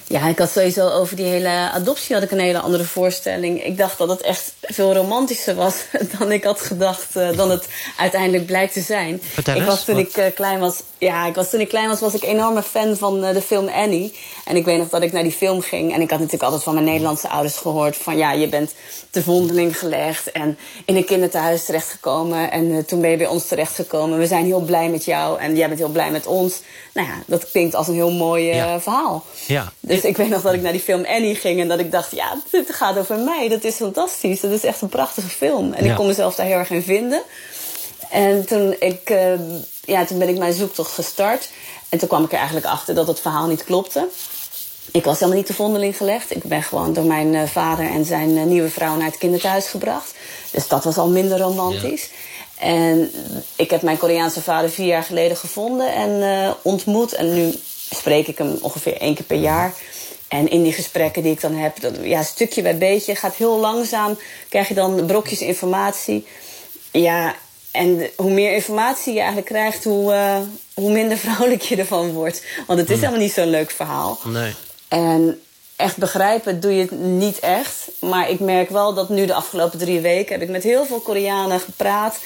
Ja, ik had sowieso over die hele adoptie had ik een hele andere voorstelling. Ik dacht dat het echt veel romantischer was dan ik had gedacht, eh, dan het uiteindelijk blijkt te zijn. Vertel ik eens, was toen wat- ik eh, klein was, ja, ik was toen ik klein was, was ik enorme fan van eh, de film Annie. En ik weet nog dat ik naar die film ging en ik had natuurlijk altijd van mijn Nederlandse ouders gehoord van ja, je bent te vondeling gelegd en in een kinderthuis terechtgekomen en toen ben je bij ons terechtgekomen. We zijn heel blij met jou en jij bent heel blij met ons. Nou ja, dat klinkt als een heel mooi verhaal. Ja. Dus ik weet nog dat ik naar die film Annie ging en dat ik dacht, ja, dit gaat over mij. Dat is fantastisch. Dat is echt een prachtige film. En Ja. ik kon mezelf daar heel erg in vinden. En toen, ik, eh, ja, toen ben ik mijn zoektocht gestart. En toen kwam ik er eigenlijk achter dat het verhaal niet klopte. Ik was helemaal niet te vondeling gelegd. Ik ben gewoon door mijn eh, vader en zijn eh, nieuwe vrouw naar het kinderthuis gebracht. Dus dat was al minder romantisch. En ik heb mijn Koreaanse vader vier jaar geleden gevonden en eh, ontmoet. En nu spreek ik hem ongeveer één keer per jaar. En in die gesprekken die ik dan heb, dat, ja, stukje bij beetje, gaat heel langzaam. Krijg je dan brokjes informatie. Ja, en hoe meer informatie je eigenlijk krijgt, hoe, eh, hoe minder vrouwelijk je ervan wordt. Want het is helemaal niet zo'n leuk verhaal. Nee. En echt begrijpen doe je het niet echt. Maar ik merk wel dat nu de afgelopen drie weken... heb ik met heel veel Koreanen gepraat.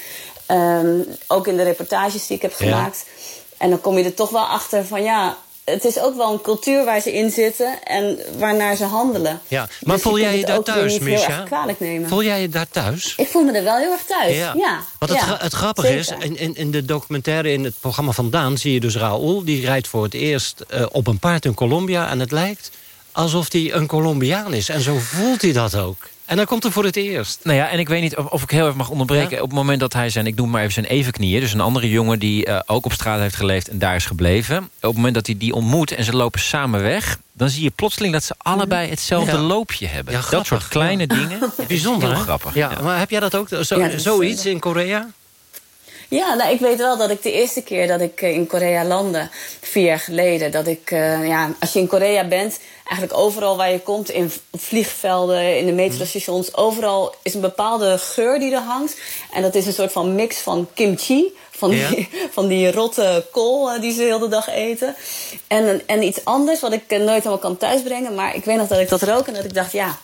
Ehm, ook in de reportages die ik heb Ja. gemaakt. En dan kom je er toch wel achter van ja... het is ook wel een cultuur waar ze in zitten... en waarnaar ze handelen. Ja. Maar Dus voel je jij je het daar thuis, Misha? erg kwalijk nemen. Voel jij je daar thuis? Ik voel me er wel heel erg thuis, ja. Want het, ja. gra- het grappige is, Zeker. in, in de documentaire in het programma Vandaan... zie je dus Raoul, die rijdt voor het eerst eh, op een paard in Colombia... en het lijkt alsof hij een Colombiaan is. En zo voelt hij dat ook. En dan komt er voor het eerst. Nou ja, en ik weet niet of, of ik heel even mag onderbreken. Op het moment dat hij zijn, ik noem maar even zijn evenknieën... dus een andere jongen die eh, ook op straat heeft geleefd en daar is gebleven... op het moment dat hij die ontmoet en ze lopen samen weg... dan zie je plotseling dat ze allebei hetzelfde Ja. loopje hebben. Ja, dat soort kleine ja. dingen. Bijzonder, heel grappig. Ja, maar heb jij dat ook, zo, Ja, dat is, zoiets eh, in Korea? Ja, nou, ik weet wel dat ik de eerste keer dat ik eh, in Korea landde, vier jaar geleden, dat ik, eh, ja, als je in Korea bent, eigenlijk overal waar je komt, in vliegvelden, in de metrostations, overal is een bepaalde geur die er hangt. En dat is een soort van mix van kimchi, van die, van die rotte kool eh, die ze heel de dag eten. En, en iets anders wat ik eh, nooit helemaal kan thuisbrengen, maar ik weet nog dat ik dat rook en dat ik dacht, ja,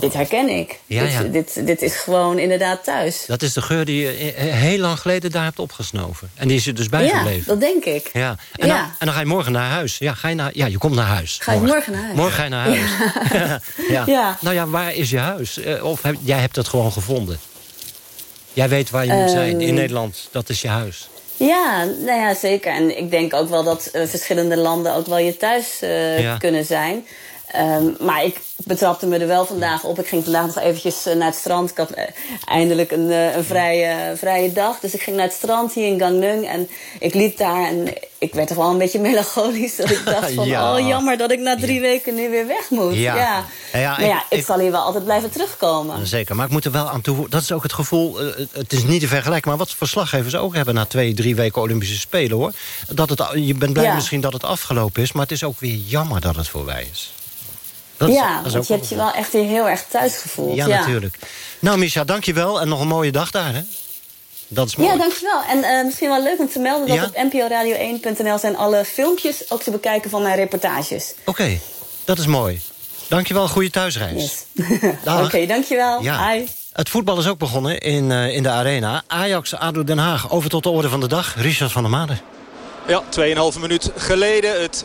dit herken ik. Ja, dit, ja. Dit, dit is gewoon inderdaad thuis. Dat is de geur die je eh, heel lang geleden daar hebt opgesnoven. En die is er dus bijgebleven. Ja, dat denk ik. Ja. En, Dan, en dan ga je morgen naar huis. Ja, ga je, naar, ja je komt naar huis. Ga ik morgen naar huis? Morgen ga je naar huis. ja. Ja. Nou ja, waar is je huis? Eh, Of heb, jij hebt het gewoon gevonden? Jij weet waar je moet Ehm. zijn. In Nederland, dat is je huis. Ja, nou ja, zeker. En ik denk ook wel dat eh, verschillende landen ook wel je thuis eh, kunnen zijn. Ehm, maar ik betrapte me er wel vandaag op. Ik ging vandaag nog eventjes eh, naar het strand. Ik had eh, eindelijk een, eh, een vrije, vrije dag. Dus ik ging naar het strand hier in Gangneung. En ik liep daar en ik werd toch wel een beetje melancholisch. Dat ik dacht van, Ja. oh jammer dat ik na drie weken nu weer weg moet. Ja. Ja. Maar ja, ik- ik, zal hier wel altijd blijven terugkomen. Zeker, maar ik moet er wel aan toe. Dat is ook het gevoel. het- is niet te vergelijken, maar wat verslaggevers ook hebben na twee, drie weken Olympische Spelen hoor. Dat het, je bent blij misschien dat het afgelopen is, maar het is ook weer jammer dat het voorbij is. Dat ja, is want je hebt je wel echt hier heel erg thuis gevoeld. Ja, natuurlijk. Nou, Misha, dankjewel. En nog een mooie dag daar, hè? Dat is mooi. Ja, dankjewel. En eh, misschien wel leuk om te melden dat Ja? op nporadio1.nl zijn alle filmpjes ook te bekijken van mijn reportages. Oké, dat is mooi. Dankjewel, goede thuisreis. Dag. Oké, dankjewel. Ja. Hi. Het voetbal is ook begonnen in, eh, in de arena. Ajax, ADO Den Haag. Over tot de orde van de dag. Richard van der Maden. Ja, 2,5 minuut geleden het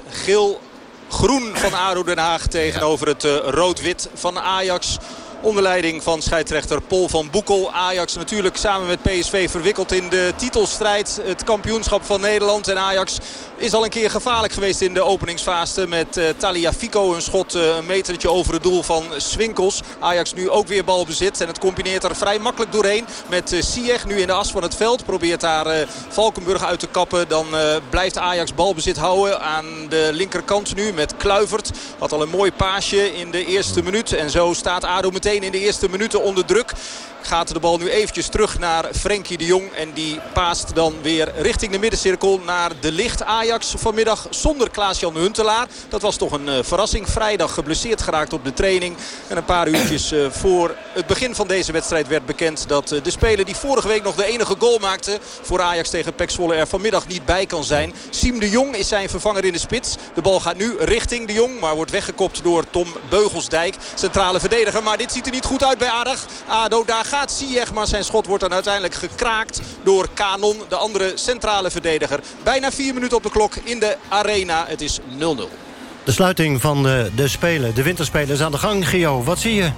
geel-groen van ADO Den Haag tegenover het eh, rood-wit van Ajax. Onder leiding van scheidsrechter Paul van Boekel. Ajax natuurlijk samen met PSV verwikkeld in de titelstrijd. Het kampioenschap van Nederland. En Ajax is al een keer gevaarlijk geweest in de openingsfase. Met uh, Talia Fico een schot uh, een metertje over het doel van Swinkels. Ajax nu ook weer balbezit. En het combineert er vrij makkelijk doorheen. Met uh, Sieg nu in de as van het veld. Probeert daar Valkenburg uit te kappen. Dan blijft Ajax balbezit houden aan de linkerkant nu met Kluivert. Had al een mooi paasje in de eerste minuut. En zo staat ADO meteen in de eerste minuten onder druk. Gaat de bal nu eventjes terug naar Frenkie de Jong. En die paast dan weer richting de middencirkel naar de licht. Ajax vanmiddag zonder Klaas-Jan Huntelaar. Dat was toch een uh, verrassing. Vrijdag geblesseerd geraakt op de training. En een paar uurtjes uh, voor het begin van deze wedstrijd werd bekend... dat uh, de speler die vorige week nog de enige goal maakte... voor Ajax tegen Pek Zwolle er vanmiddag niet bij kan zijn. Siem de Jong is zijn vervanger in de spits. De bal gaat nu richting de Jong. Maar wordt weggekopt door Tom Beugelsdijk. Centrale verdediger. Maar dit ziet er niet goed uit bij Aardig. ADO daar gaat Ziyech. Maar zijn schot wordt dan uiteindelijk gekraakt door Kanon. De andere centrale verdediger. Bijna vier minuten op de klok in de arena. Het is 0-0. De sluiting van de, de Spelen, de winterspelen is aan de gang. Gio, wat zie je?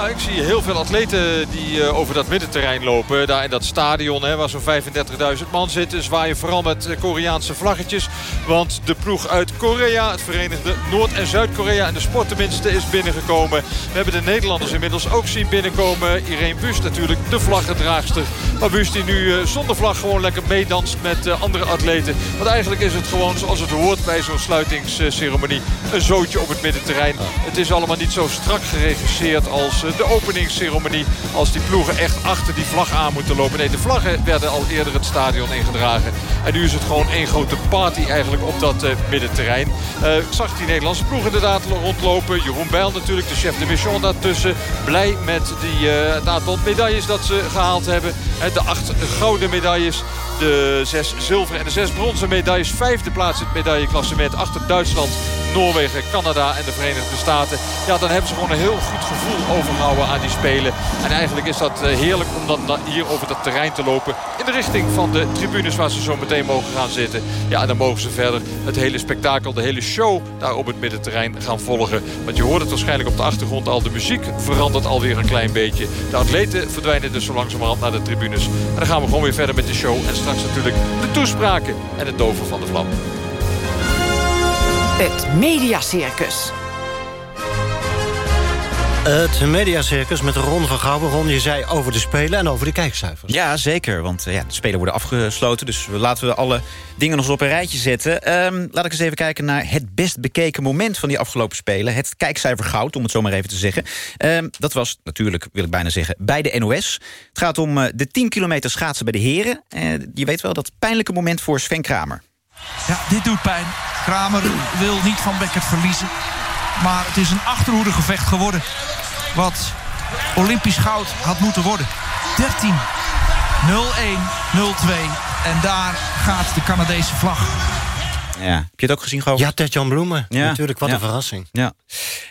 Nou, ik zie heel veel atleten die uh, over dat middenterrein lopen. Daar in dat stadion hè, waar zo'n 35.000 man zitten. Zwaaien vooral met uh, Koreaanse vlaggetjes. Want de ploeg uit Korea, het Verenigde Noord- en Zuid-Korea... en de sport tenminste is binnengekomen. We hebben de Nederlanders inmiddels ook zien binnenkomen. Irene Wust natuurlijk, de vlaggedraagster. Maar Wust die nu uh, zonder vlag gewoon lekker meedanst met andere atleten. Want eigenlijk is het gewoon zoals het hoort bij zo'n sluitingsceremonie. Een zootje op het middenterrein. Het is allemaal niet zo strak geregisseerd als de openingsceremonie. Als die ploegen echt achter die vlag aan moeten lopen. Nee, de vlaggen werden al eerder het stadion ingedragen. En nu is het gewoon één grote party eigenlijk op dat uh, middenterrein. Uh, ik zag die Nederlandse ploeg inderdaad rondlopen. Jeroen Bijl natuurlijk, de chef de mission daartussen. Blij met die, uh, het aantal medailles dat ze gehaald hebben. de acht gouden medailles. De zes zilveren en de zes bronzen medailles. Vijfde plaats in het medailleklassement achter Duitsland, Noorwegen, Canada en de Verenigde Staten. Ja, dan hebben ze gewoon een heel goed gevoel overgehouden aan die Spelen. En eigenlijk is dat heerlijk om dan hier over dat terrein te lopen. In de richting van de tribunes waar ze zo meteen mogen gaan zitten. Ja, en dan mogen ze verder het hele spektakel, de hele show daar op het middenterrein gaan volgen. Want je hoort het waarschijnlijk op de achtergrond al. De muziek verandert alweer een klein beetje. De atleten verdwijnen dus zo langzamerhand naar de tribunes. En dan gaan we gewoon weer verder met de show. En straks natuurlijk de toespraken en het doven van de vlam. Het Mediacircus. Het Mediacircus met Ron van Gouwen. Ron, je zei over de Spelen en over de kijkcijfers. Ja, zeker. Want ja, de Spelen worden afgesloten. Dus laten we alle dingen nog eens op een rijtje zetten. Um, laat ik eens even kijken naar het best bekeken moment van die afgelopen Spelen. Het kijkcijfer goud, om het zo maar even te zeggen. Um, dat was natuurlijk, wil ik bijna zeggen, bij de NOS. Het gaat om uh, de 10 kilometer schaatsen bij de heren. Uh, je weet wel, dat pijnlijke moment voor Sven Kramer. Ja, dit doet pijn. Kramer wil niet van Beckert verliezen. Maar het is een achterhoede gevecht geworden. Wat Olympisch goud had moeten worden. 13, 0-1, 0-2. En daar gaat de Canadese vlag. Ja. Heb je het ook gezien, gewoon? Ja, Tetjan Bloemen. Ja. Natuurlijk, wat ja. een verrassing. Ja.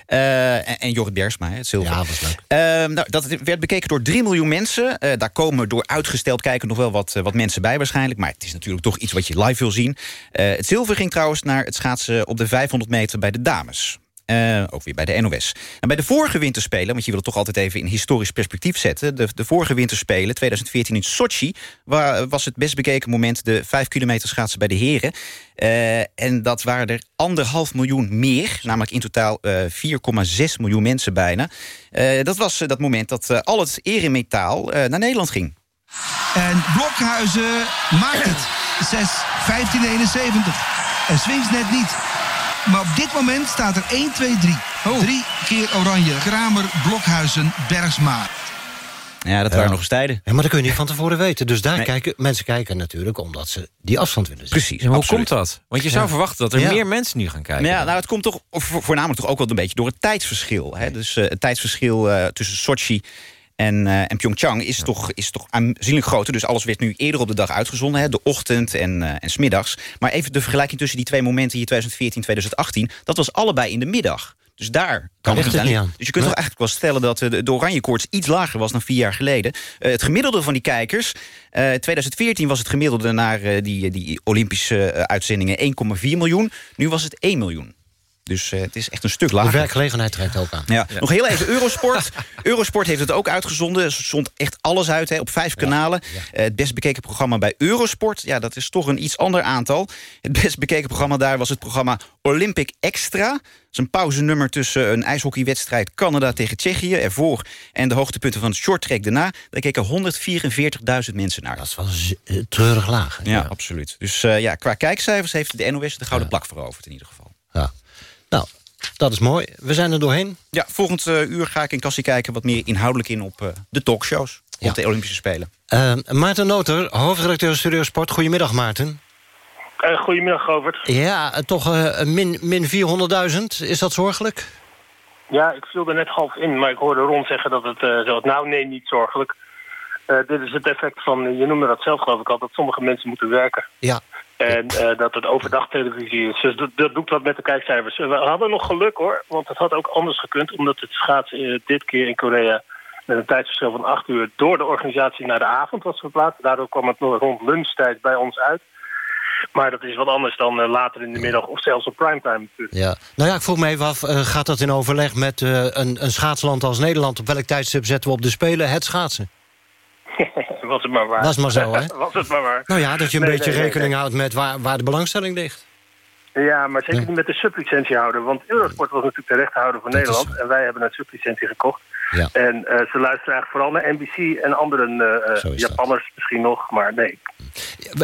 Uh, en, en Jorrit Bergsma, het zilver. Ja, dat was leuk. Uh, nou, dat werd bekeken door 3 miljoen mensen. Uh, daar komen door uitgesteld kijken nog wel wat, wat mensen bij waarschijnlijk. Maar het is natuurlijk toch iets wat je live wil zien. het zilver ging trouwens naar het schaatsen op de 500 meter bij de dames. Uh, ook weer bij de NOS. En bij de vorige winterspelen, want je wil het toch altijd even in historisch perspectief zetten. De, de vorige winterspelen, 2014 in Sochi, waar, was het best bekeken moment de 5 kilometer schaatsen bij de heren. Uh, en dat waren er anderhalf miljoen meer, namelijk in totaal uh, 4,6 miljoen mensen bijna. dat was dat moment dat al het eremetaal naar Nederland ging. En Blokhuizen maakt het. 6, 1571. En swings net niet. Maar op dit moment staat er 1, 2, 3. Oh. Drie keer oranje. Kramer, Blokhuizen, Bergsma. Ja, dat waren ja. nog eens tijden. Ja, maar dat kun je niet van tevoren weten. Dus daar nee. kijken mensen kijken natuurlijk omdat ze die afstand willen zien. Precies. hoe absoluut. komt dat? Want je zou ja. verwachten dat er ja. meer mensen nu gaan kijken. Ja, nou, het komt toch voornamelijk toch ook wel een beetje door het tijdsverschil. Hè? Dus uh, het tijdsverschil uh, tussen Sochi en, uh, en Pyeongchang is, ja. toch, is toch aanzienlijk groter. Dus alles werd nu eerder op de dag uitgezonden. Hè, de ochtend en, uh, en smiddags. Maar even de vergelijking tussen die twee momenten hier 2014 2018. Dat was allebei in de middag. Dus daar kan het niet aan. Dus je kunt nee. toch eigenlijk wel stellen dat de, de oranje koorts iets lager was dan vier jaar geleden. Uh, het gemiddelde van die kijkers. Uh, 2014 was het gemiddelde naar uh, die, die Olympische uitzendingen 1,4 miljoen. Nu was het 1 miljoen. Dus eh, het is echt een stuk De lager. werkgelegenheid trekt ook aan. Ja. Nog heel even Eurosport. Eurosport heeft het ook uitgezonden. Er stond echt alles uit hè, op vijf kanalen. Eh, het best bekeken programma bij Eurosport. Ja, dat is toch een iets ander aantal. Het best bekeken programma daar was het programma Olympic Extra. Dat is een pauzenummer tussen een ijshockeywedstrijd Canada tegen Tsjechië ervoor. En de hoogtepunten van het shorttrack daarna. Daar keken 144.000 mensen naar. Dat is wel eh, treurig laag. Ja, absoluut. Dus eh, ja, qua kijkcijfers heeft de NOS de gouden plak veroverd in ieder geval. Ja. Nou, dat is mooi. We zijn er doorheen. Ja, volgend eh, uur ga ik in Cassie kijken wat meer inhoudelijk in op eh, de talkshows. Op de Olympische Spelen. Eh, Maarten Noter, hoofdredacteur Studio Sport. Goedemiddag, Maarten. Eh, goedemiddag, Govert. Ja, toch eh, min, min 400.000. Is dat zorgelijk? Ja, ik viel er net half in, maar ik hoorde Ron zeggen dat het eh, zo. Nou, nee, niet zorgelijk. Eh, dit is het effect van, je noemde dat zelf geloof ik al, dat sommige mensen moeten werken. Ja. En eh, dat het overdag televisie is. Dus dat, dat doet wat met de kijkcijfers. We hadden nog geluk hoor, want het had ook anders gekund. Omdat het schaatsen eh, dit keer in Korea met een tijdsverschil van acht uur... door de organisatie naar de avond was verplaatst. Daardoor kwam het nog rond lunchtijd bij ons uit. Maar dat is wat anders dan eh, later in de middag of zelfs op primetime natuurlijk. Ja. Nou ja, ik vroeg me even af, gaat dat in overleg met een, een schaatsland als Nederland? Op welk tijdstip zetten we op de Spelen het schaatsen? Was het maar waar. Dat is maar zo, hè? Was het maar waar. Nou ja, dat je een Nee, beetje nee, rekening nee. houdt met waar, waar de belangstelling ligt. Ja, maar zeker niet met de sublicentie Want Eurosport was natuurlijk de rechthouder van Nederland. En wij hebben een sublicentie gekocht. Ja. En eh, ze luisteren eigenlijk vooral naar NBC en andere eh, eh, Japanners misschien nog. Maar nee,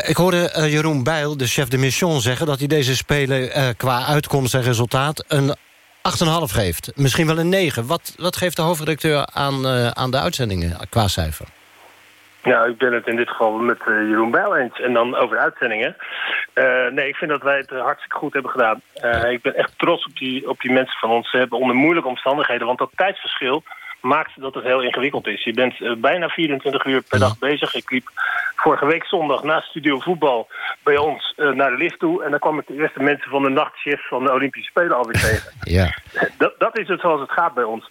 Ik hoorde Jeroen Bijl, de chef de mission, zeggen... dat hij deze Spelen qua uitkomst en resultaat een 8,5 geeft. Misschien wel een 9. Wat, wat geeft de hoofdredacteur aan, aan de uitzendingen qua cijfer? Ja, ik ben het in dit geval met eh, Jeroen Bijl eens. En dan over de uitzendingen. Eh, nee, ik vind dat wij het hartstikke goed hebben gedaan. Eh, ik ben echt trots op die, op die mensen van ons. Ze hebben onder moeilijke omstandigheden. Want dat tijdsverschil maakt dat het heel ingewikkeld is. Je bent bijna 24 uur per dag bezig. Ik liep vorige week zondag na Studio Voetbal bij ons naar de lift toe. En dan kwam ik de eerste mensen van de nachtshift van de Olympische Spelen alweer tegen. Ja. dat, dat is het zoals het gaat bij ons.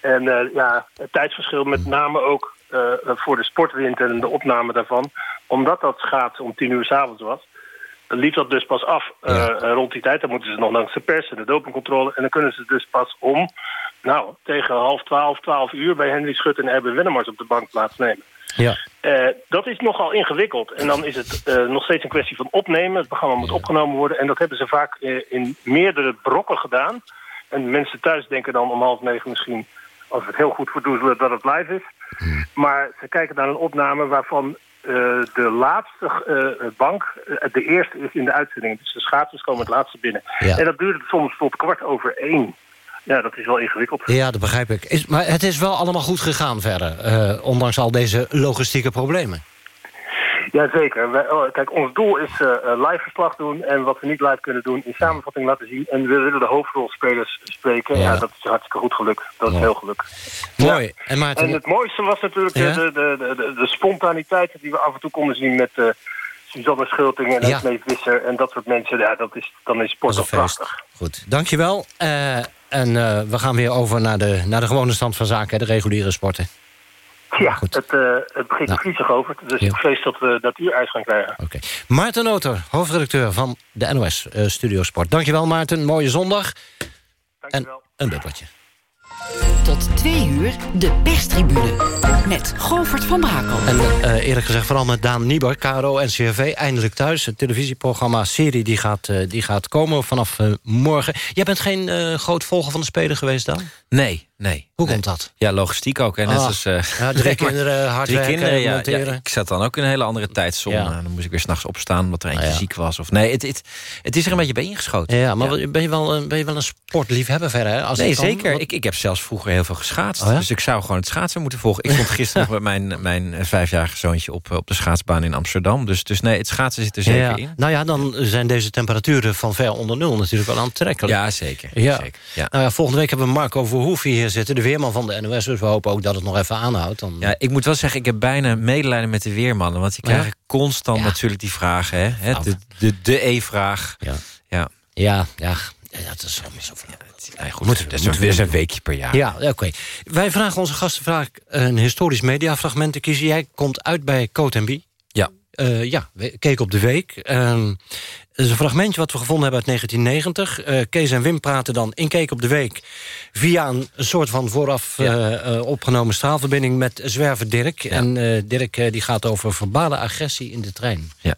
En ja, het tijdsverschil met name ook voor de sportwinter en de opname daarvan. Omdat dat schaatsen om tien uur s'avonds was. Dan liep dat dus pas af eh, eh, rond die tijd. Dan moeten ze nog langs de pers en de dopingcontrole. En dan kunnen ze dus pas om, nou, tegen half twaalf, twaalf uur... bij Henry Schut en Erben Wennemars op de bank plaatsnemen. Ja. Eh, dat is nogal ingewikkeld. En dan is het eh, nog steeds een kwestie van opnemen. Het programma moet opgenomen worden. En dat hebben ze vaak eh, in meerdere brokken gedaan. En mensen thuis denken dan om half negen misschien... als we het heel goed verdoezelen, dat het live is. Maar ze kijken naar een opname waarvan eh, de laatste eh, bank eh, de eerste is in de uitzending. Dus de schaatsers komen het laatste binnen. Ja. En dat duurt soms tot kwart over één. Ja, dat is wel ingewikkeld. Ja, dat begrijp ik. Is, maar het is wel allemaal goed gegaan verder. ondanks al deze logistieke problemen. Jazeker. Wij- oh, Kijk, ons doel is eh, eh, live verslag doen. En wat we niet live kunnen doen, in samenvatting laten zien. En we willen de hoofdrolspelers spreken. Ja, Ja. dat is hartstikke goed gelukt. Dat is heel geluk. Mooi. En Maarten... En het mooiste was natuurlijk de, de, de, spontaniteit die we af en toe konden zien met eh Suzanne Schulting en Ja. Visser en dat soort mensen. Ja, dat is, dan is sport toch prachtig. Goed, dankjewel. Eh en we gaan weer over naar de, naar de gewone stand van zaken, de reguliere sporten. Ja, het, eh, het begint Nou. over. Dus Ja. ik vrees dat we dat ijs gaan krijgen. Maarten Noter, hoofdredacteur van de NOS eh, Studio Sport. Dankjewel Maarten, mooie zondag. En een dubbeltje. Tot twee uur de perstribune met Govert van Brakel. En eh, eerlijk gezegd vooral met Daan Nieber, KRO en CRV, eindelijk thuis. Het televisieprogramma serie die gaat, eh, die gaat komen vanaf eh, morgen. Jij bent geen eh, groot volger van de Spelen geweest dan? Nee, nee. Hoe nee. komt dat? Ja, logistiek ook. Hè? Net Ah, als, eh, ja, drie kinderen, hard drie werken, kinderen, ja, monteren. ja, ik zat dan ook in een hele andere tijdzone. Ja. Dan moest ik weer s'nachts opstaan omdat er eentje Ah, ziek was. Of, nee, het, het, het is er een beetje bij ingeschoten. Ja, maar Ben, je wel, een- ben je wel een sportliefhebber verder? Hè? Als nee, zeker. Wat- Ik, ik heb zelfs vroeger heel veel geschaatst. Oh? Dus ik zou gewoon het schaatsen moeten volgen. Ik stond gisteren nog met mijn, mijn eh, vijfjarige zoontje op, eh, op de schaatsbaan in Amsterdam. Dus, dus nee, het schaatsen zit er zeker in. Nou ja, dan zijn deze temperaturen van ver onder nul natuurlijk wel aantrekkelijk. Ja, zeker. Ja. zeker. Nou ja, volgende week hebben we Marco Verhoeven hier zitten, de weerman van de NOS. Dus we hopen ook dat het nog even aanhoudt. Dan... Ja, ik moet wel zeggen, ik heb bijna medelijden met de weermannen. Want die Ja? krijgen constant natuurlijk die vragen. Hè? Hè, De, de, de E-vraag. Ja. Ja. Ja, ja. ja dat is allemaal zo goed, Moeten- dat is moeten een, weekje per jaar. Ja, oké. Wij vragen onze gasten vaak een historisch mediafragment te kiezen. Jij komt uit bij Coat B. Ja. Eh, ja, keken op de week. Het is een fragmentje wat we gevonden hebben uit 1990. Eh, Kees en Wim praten dan in Keek op de Week... via een soort van vooraf eh, opgenomen straalverbinding... met zwerver Dirk. En Dirk die gaat over verbale agressie in de trein. Ja.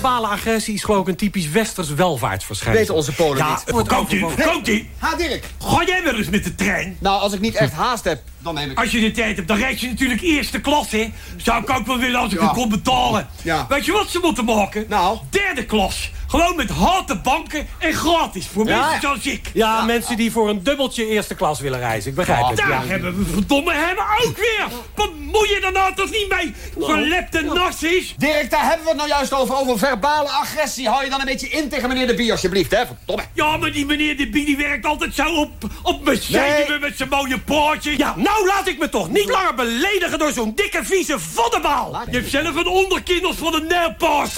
Verbale agressie is geloof ik een typisch westers welvaartsverschijnsel. Weten onze Polen ja, niet. Koopt u? Koopt u? Ha, Dirk. Ga jij wel eens met de trein? Nou, als ik niet echt haast heb, dan neem ik... Als je de tijd hebt, dan rijd je natuurlijk eerste klas, hè? Zou ik ook wel willen als ik Ja. het kon betalen. Ja. Weet je wat ze moeten maken? Nou? Derde klas. Gewoon met houten banken en gratis. Voor Ja, mensen zoals ik. Ja, mensen die voor een dubbeltje eerste klas willen reizen. Ik begrijp het, Daar ja. hebben we verdomme hem ook weer. Wat moet je er nou toch niet mee? Verlepte narcis. Dirk, daar hebben we het nou juist over, over verbale agressie. Hou je dan een beetje in tegen meneer de Bie, alsjeblieft, hè? Verdomme. Ja, maar die meneer de Bie die werkt altijd zo op, op mijn zenuwen met zijn mooie poortje. Ja, nou laat ik me toch niet langer beledigen door zo'n dikke vieze voddenbaal. Je hebt zelf een onderkin als van een nailpas.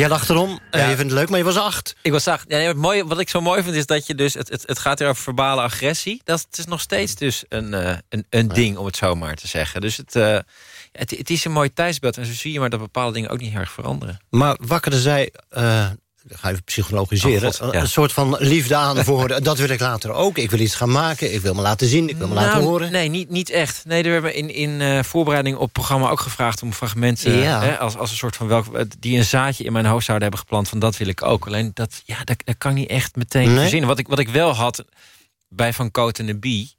Jij lacht erom, eh, je vindt het leuk, maar je was acht. Ik was acht. Ja, het mooie, wat ik zo mooi vind is dat je dus... Het, het, het gaat hier over verbale agressie. Dat is nog steeds dus een, eh, een, een ding, om het zo maar te zeggen. Dus het, eh, het, het is een mooi tijdsbeeld. En zo zie je maar dat bepaalde dingen ook niet heel erg veranderen. Maar wakkerde zij... ga even psychologiseren. Oh, God, ja. Een soort van liefde aan voor... dat wil ik later ook. Ik wil iets gaan maken. Ik wil me laten zien. Ik wil me laten Nou, horen. Nee, niet, niet echt. Nee, er hebben in, in eh, voorbereiding op het programma ook gevraagd... om fragmenten Ja. hè, als, als een soort van welk, die een zaadje in mijn hoofd zouden hebben geplant... van dat wil ik ook. Alleen dat, ja, dat, dat kan niet echt meteen Nee? verzinnen. Wat ik, wat ik wel had bij Van Coat en de Bie...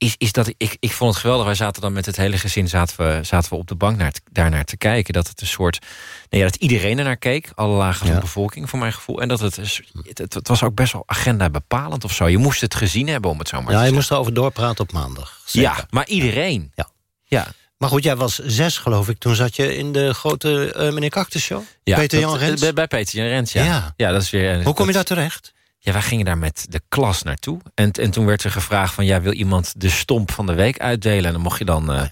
Is, is dat ik, ik vond het geweldig. Wij zaten dan met het hele gezin zaten we, zaten we op de bank naar, daarnaar te kijken. Dat het een soort. Nou ja, dat iedereen er naar keek. Alle lagen van de bevolking, voor mijn gevoel. En dat het, het, het, was ook best wel agenda bepalend of zo. Je moest het gezien hebben, om het zo maar te Ja, je moest erover doorpraten op maandag. Ja, maar iedereen. Ja. ja. Maar goed, jij was zes, geloof ik. Toen zat je in de grote eh, meneer Cactus Show. Ja, Peter dat- Jan Rens. Bij, bij Peter Jan Rens, ja. Ja. ja. dat is weer, Hoe kom je dat- daar terecht? Ja, wij gingen daar met de klas naartoe. En, en toen werd er gevraagd van... ja, wil iemand de stomp van de week uitdelen? En dan mocht je dan... eh,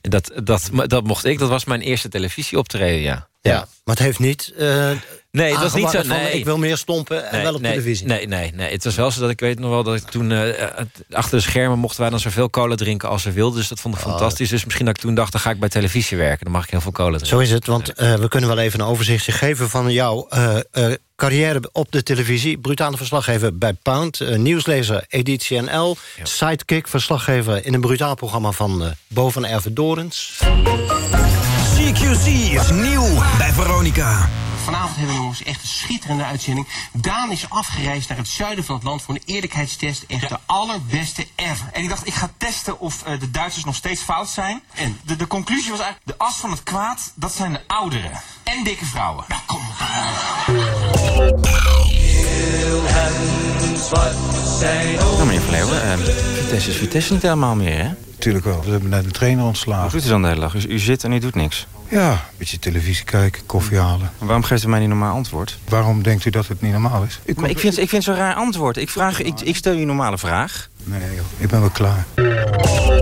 dat, dat, dat mocht ik. Dat was mijn eerste televisieoptreden, ja. Ja, maar het heeft niet... eh, Nee, het was niet zo... aangewakkerd van, Nee. ik wil meer stompen en wel op nee, televisie. Nee, nee, nee. Het was wel zo dat ik weet nog wel dat ik toen... eh, eh, achter de schermen mochten wij dan zoveel cola drinken als we wilden. Dus dat vond ik fantastisch. Dus misschien dat ik toen dacht, dan ga ik bij televisie werken. Dan mag ik heel veel cola drinken. Zo is het, want eh, we kunnen wel even een overzichtje geven... van jouw eh, eh, carrière op de televisie. Brutale verslaggever bij Pound. eh, nieuwslezer Editie NL. Sidekick, verslaggever in een brutaal programma van eh Boven Erve Dorens. CQC is nieuw bij Veronica. Vanavond hebben we nog eens echt een schitterende uitzending. Daan is afgereisd naar het zuiden van het land voor een eerlijkheidstest. Echt de allerbeste ever. En ik dacht, ik ga testen of eh, de Duitsers nog steeds fout zijn. En de, de conclusie was eigenlijk, de as van het kwaad, dat zijn de ouderen. En dikke vrouwen. Nou, kom Nou, meneer uh, Vitesse is Vitesse niet helemaal meer, hè? Tuurlijk wel. We hebben net een trainer ontslagen. Wat doet u dan de hele dag? U, u zit en u doet niks. Ja, een beetje televisie kijken, koffie halen. Maar waarom geeft u mij niet normaal antwoord? Waarom denkt u dat het niet normaal is? Ik, Maar ik vind, ik vind het zo'n raar antwoord. Ik, vraag, ik, ik stel u een normale vraag. Nee, joh, ik ben wel klaar.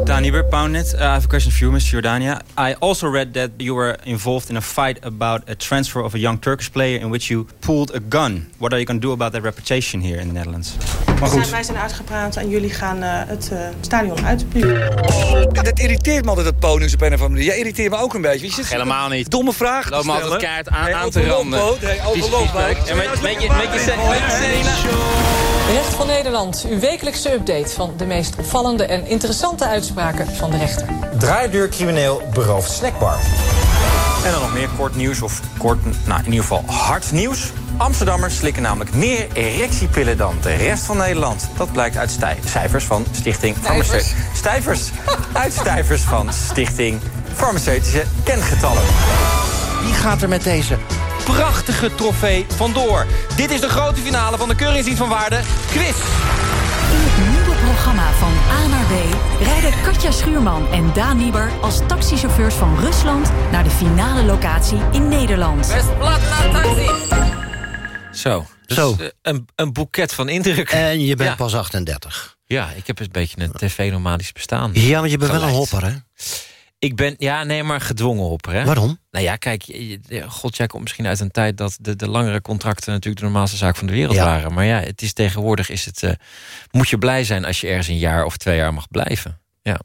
Dani Poundnet, uh, I have a question for you, Mr. Jordania. I also read that you were involved in a fight about a transfer of a young Turkish player in which you pulled a gun. What are you going to do about that reputation here in the Netherlands? Maar Zijn, wij zijn uitgepraat en jullie gaan eh, het eh, stadion uit nu. Ja, dat irriteert me altijd, dat ponies op een of andere manier. Jij irriteert me ook een beetje. Je zit helemaal niet. Domme vragen Loop me altijd kaart aan, Hey, aan te randen. Hey, overloop, Vies, vies, Poot. En met, met je, met je, met je, Recht van Nederland, uw wekelijkse update van de meest opvallende en interessante uitspraken van de rechter. Draaideurcrimineel berooft snackbar. En dan nog meer kort nieuws, of kort, nou in ieder geval hard nieuws. Amsterdammers slikken namelijk meer erectiepillen dan de rest van Nederland. Dat blijkt uit cijfers van Stichting Farmace- Stijvers. uit cijfers van Stichting Farmaceutische Kengetallen. Wie gaat er met deze prachtige trofee vandoor? Dit is de grote finale van de Keuringsdienst van Waarde Quiz. In het nieuwe programma van A naar B rijden Katja Schuurman en Daan Nieber als taxichauffeurs van Rusland naar de finale locatie in Nederland. Zo. Dus, Zo. eh, Een, een boeket van indruk. En je bent Ja. pas 38. Ja, ik heb een beetje een tv-nomadisch bestaan. Ja, want je bent wel een hopper, hè? Ik ben, ja, nee, maar gedwongen hopper, hè? Waarom? Nou ja, kijk, god, jij komt misschien uit een tijd... dat de, de langere contracten natuurlijk de normaalste zaak van de wereld Ja. waren. Maar ja, het is tegenwoordig is het... eh, moet je blij zijn als je ergens een jaar of twee jaar mag blijven. Ja.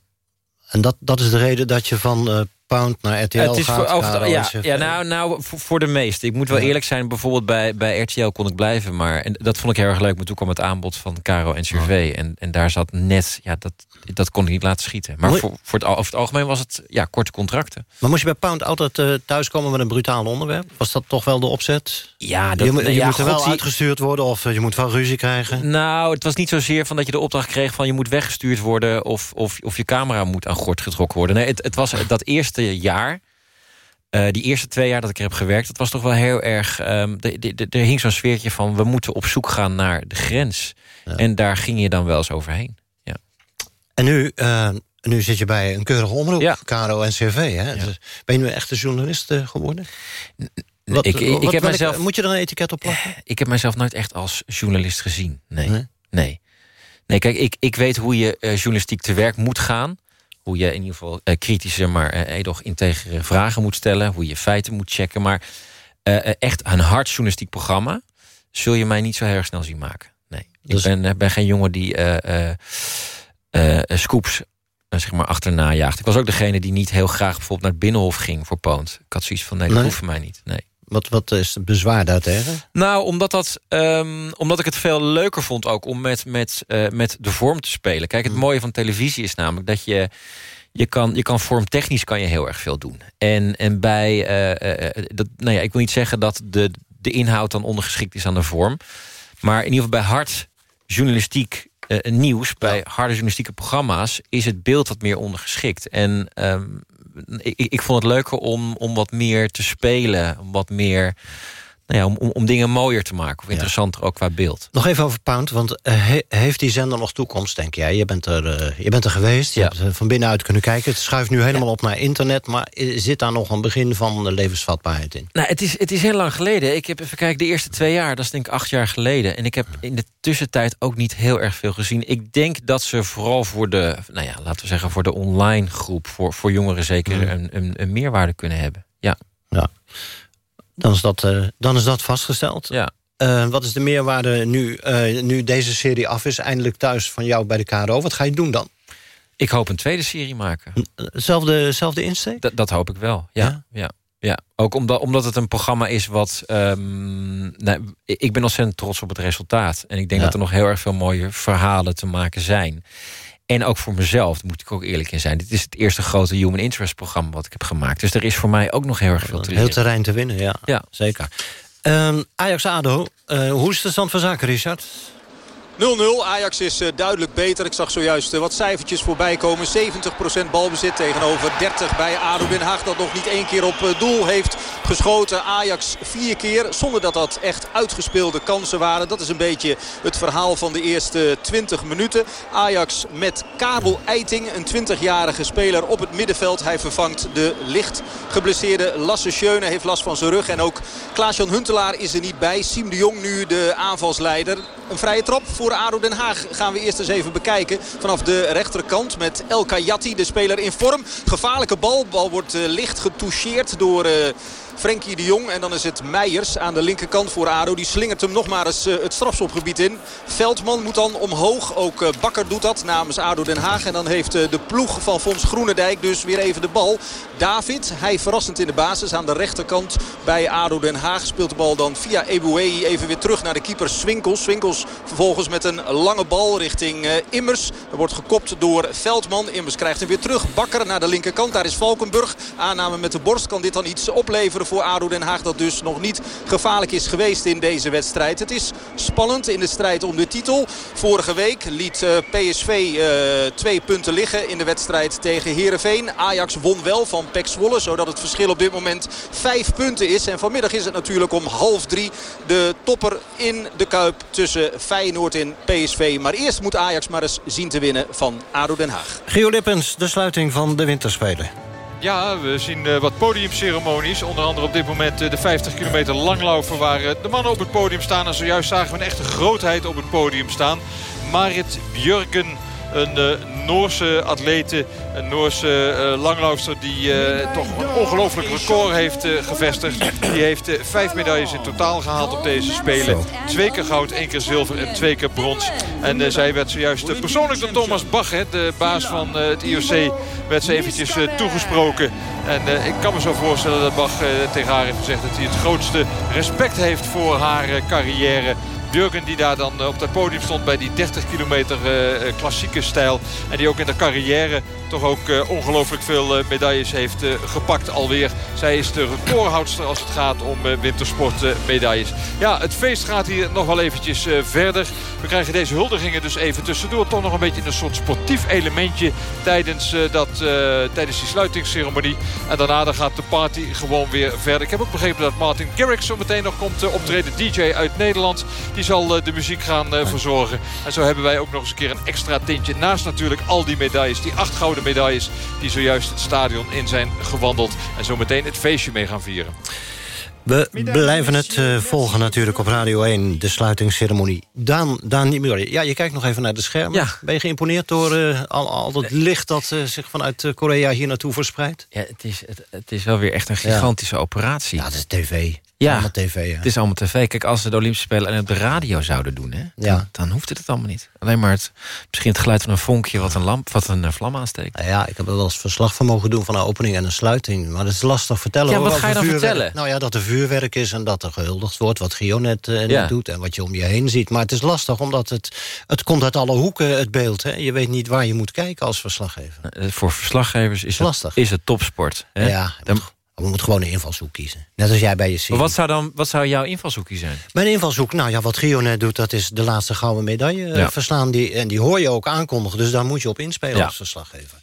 En dat, dat is de reden dat je van eh, Pound naar RTL het is gaat? voor, over, ja, nou, nou voor, voor de meeste. Ik moet wel Ja. eerlijk zijn, bijvoorbeeld bij, bij RTL kon ik blijven. Maar en dat vond ik heel erg leuk. Maar toen kwam het aanbod van Caro en Survey. En, en daar zat net, ja, dat, dat kon ik niet laten schieten. Maar voor, voor het, over het algemeen was het ja, korte contracten. Maar moest je bij Pound altijd eh, thuiskomen met een brutaal onderwerp? Was dat toch wel de opzet? Ja, dat, je ja, moet er wel uitgestuurd worden of eh, je moet wel ruzie krijgen. Nou, het was niet zozeer van dat je de opdracht kreeg van je moet weggestuurd worden of, of, of je camera moet aan gort getrokken worden. Nee, het, het was dat eerste jaar, eh, die eerste twee jaar dat ik er heb gewerkt, dat was toch wel heel erg. ehm, er hing zo'n sfeertje van we moeten op zoek gaan naar de grens. En daar ging je dan wel eens overheen. Ja. En nu, eh, nu zit je bij een keurige omroep, Ja. Caro en CV. Hè? Dus ben je nu echt een journalist eh, ik- ik- ik heb mijzelf- Moet je er een etiket op plakken? Ik heb mezelf nooit echt als journalist gezien. Nee. Nee? Nee. Nee, kijk, ik, ik weet hoe je eh, journalistiek te werk moet gaan. Hoe je in ieder geval eh, kritische, maar eh edoch integere vragen moet stellen. Hoe je feiten moet checken. Maar eh, eh, echt een hard journalistiek programma... zul je mij niet zo heel erg snel zien maken. Nee. Dus- Ik ben, eh, ben geen jongen die eh, eh, eh, scoops eh, zeg maar achterna jaagt. Ik was ook degene die niet heel graag bijvoorbeeld naar het Binnenhof ging voor Poont. Ik had zoiets van, nee, dat Nee? hoeft voor mij niet. Nee. Wat, wat is het bezwaar daartegen? Nou, omdat, dat, ehm, omdat ik het veel leuker vond ook om met, met, eh, met de vorm te spelen. Kijk, het mooie van televisie is namelijk dat je... Je kan, je kan vormtechnisch kan je heel erg veel doen. En, en bij... eh, eh, dat, nou ja, ik wil niet zeggen dat de, de inhoud dan ondergeschikt is aan de vorm. Maar in ieder geval bij hard journalistiek nieuws... bij harde journalistieke programma's... is het beeld wat meer ondergeschikt. En ehm, ik, ik vond het leuker om, om wat meer te spelen. Om wat meer... Nou ja, om, om, om dingen mooier te maken. Of interessanter ook qua beeld. Nog even over Pound, want eh, he- heeft die zender nog toekomst, denk jij? Je bent er, eh, je bent er geweest, je Ja. hebt eh, van binnenuit kunnen kijken. Het schuift nu helemaal op naar internet, maar zit daar nog een begin van eh, levensvatbaarheid in? Nou, het is, het is heel lang geleden. Ik heb even kijken, de eerste twee jaar, dat is denk ik acht jaar geleden. En ik heb in de tussentijd ook niet heel erg veel gezien. Ik denk dat ze vooral voor de, nou ja, laten we zeggen, voor de online groep, voor, voor jongeren zeker een, een, een meerwaarde kunnen hebben. Ja. Dan is dat, eh, dan is dat vastgesteld. Ja. Eh, wat is de meerwaarde nu, eh, nu deze serie af is? Eindelijk thuis van jou bij de KRO. Wat ga je doen dan? Ik hoop een tweede serie maken. Zelfde, zelfde insteek? Dat, dat hoop ik wel, ja. ja? ja, Ook omdat, omdat het een programma is wat... ehm, nou, ik ik ben ontzettend trots op het resultaat. En ik denk Ja. dat er nog heel erg veel mooie verhalen te maken zijn. En ook voor mezelf, daar moet ik ook eerlijk in zijn. Dit is het eerste grote human interest programma wat ik heb gemaakt. Dus er is voor mij ook nog heel erg veel te Heel terrein te winnen, ja. Ja. Zeker. Ehm, Ajax-ADO, eh, hoe is de stand van zaken, Richard? 0-0. Ajax is eh, duidelijk beter. Ik zag zojuist eh, wat cijfertjes voorbij komen. 70% balbezit tegenover 30 bij ADO Den Haag. Dat nog niet één keer op eh, doel heeft geschoten. Ajax vier keer. Zonder dat dat echt uitgespeelde kansen waren. Dat is een beetje het verhaal van de eerste 20 minuten. Ajax met Karel Eiting. Een 20-jarige speler op het middenveld. Hij vervangt de licht geblesseerde Lasse Schöne. Heeft last van zijn rug. En ook Klaas-Jan Huntelaar is er niet bij. Siem de Jong nu de aanvalsleider. Een vrije trap voor ADO Den Haag gaan we eerst eens even bekijken. Vanaf de rechterkant met El Kayati, de speler in vorm. Gevaarlijke bal. Bal wordt eh, licht getoucheerd door... Frenkie de Jong. En dan is het Meijers aan de linkerkant voor ADO. Die slingert hem nog maar eens eh, het strafschopgebied in. Veldman moet dan omhoog. Ook eh, Bakker doet dat namens ADO Den Haag. En dan heeft eh, de ploeg van Fons Groenendijk dus weer even de bal. David, hij verrassend in de basis aan de rechterkant bij ADO Den Haag. Speelt de bal dan via Eboué even weer terug naar de keeper Swinkels. Swinkels vervolgens met een lange bal richting Immers. Er wordt gekopt door Veldman. Immers krijgt hem weer terug. Bakker naar de linkerkant. Daar is Valkenburg. Aanname met de borst. Kan dit dan iets opleveren voor ADO Den Haag. Dat dus nog niet gevaarlijk is geweest in deze wedstrijd. Het is spannend in de strijd om de titel. Vorige week liet eh, PSV eh, twee punten liggen in de wedstrijd tegen Heerenveen. Ajax won wel van PEC Zwolle. Zodat het verschil op dit moment vijf punten is. En vanmiddag is het natuurlijk om half drie de topper in de Kuip tussen Feyenoord en PSV. Maar eerst moet Ajax maar eens zien te winnen van ADO Den Haag. Gio Lippens, de sluiting van de winterspelen. Ja, we zien eh, wat podiumceremonies. Onder andere op dit moment eh, de 50 kilometer langlopen... waar eh, de mannen op het podium staan. En zojuist zagen we een echte grootheid op het podium staan. Marit Björgen Een uh, Noorse atlete, een Noorse uh, langlaufster... die uh, toch een ongelooflijk record heeft gevestigd. Die heeft vijf medailles in totaal gehaald op deze Spelen. Twee keer goud, één keer zilver en twee keer brons. En zij werd zojuist persoonlijk door Thomas Bach, hè, de baas van het IOC... werd ze eventjes toegesproken. En ik kan me zo voorstellen dat Bach tegen haar heeft gezegd... dat hij het grootste respect heeft voor haar carrière... Jurgen die daar dan op het podium stond bij die 30 kilometer uh, klassieke stijl. En die ook in de carrière toch ook ongelooflijk veel medailles heeft gepakt alweer. Zij is de recordhoudster als het gaat om wintersportmedailles. ja, het feest gaat hier nog wel eventjes verder. We krijgen deze huldigingen dus even tussendoor. Toch nog een beetje een soort sportief elementje tijdens, dat, tijdens die sluitingsceremonie. En daarna dan gaat de party gewoon weer verder. Ik heb ook begrepen dat Martin Garrix zo meteen nog komt optreden. DJ uit Nederland. Die zal de muziek gaan verzorgen. En zo hebben wij ook nog eens een keer een extra tintje. Naast natuurlijk al die medailles. Die acht gouden medailles die zojuist het stadion in zijn gewandeld. En zo meteen het feestje mee gaan vieren. We blijven het uh, volgen natuurlijk op Radio 1, de sluitingsceremonie. Daan, Daan ja, je kijkt nog even naar de schermen. Ja. Ben je geïmponeerd door uh, al, al dat licht dat uh, zich vanuit Korea hier naartoe verspreidt? Ja, het is, het, het is wel weer echt een gigantische ja. operatie. Ja, het is tv. Ja, allemaal tv, ja. het is allemaal tv. Kijk, als ze de Olympische Spelen en op de radio zouden doen... Hè, dan, ja. dan hoeft het het allemaal niet. Alleen maar het, misschien het geluid van een vonkje wat een, lamp, wat een vlam aansteekt. Nou ja, ik heb er wel eens verslag van mogen doen van een opening en een sluiting. Maar dat is lastig vertellen. Ja, wat ga je dan vuurwerk. vertellen? Nou ja, dat er vuurwerk is en dat er gehuldigd wordt. Wat Gio net, net doet en wat je om je heen ziet. Maar het is lastig, omdat het, het komt uit alle hoeken, het beeld. Hè. Je weet niet waar je moet kijken als verslaggever. Voor verslaggevers is, lastig. Het, is het topsport. Hè? Ja, dan, we moeten gewoon een invalshoek kiezen. Net als jij bij je serie. Maar wat zou, dan, wat zou jouw invalshoek zijn? Mijn invalshoek, nou ja, wat Gio net doet... dat is de laatste gouden medaille ja. verslaan. Die, en die hoor je ook aankondigen. Dus daar moet je op inspelen ja. als verslaggever.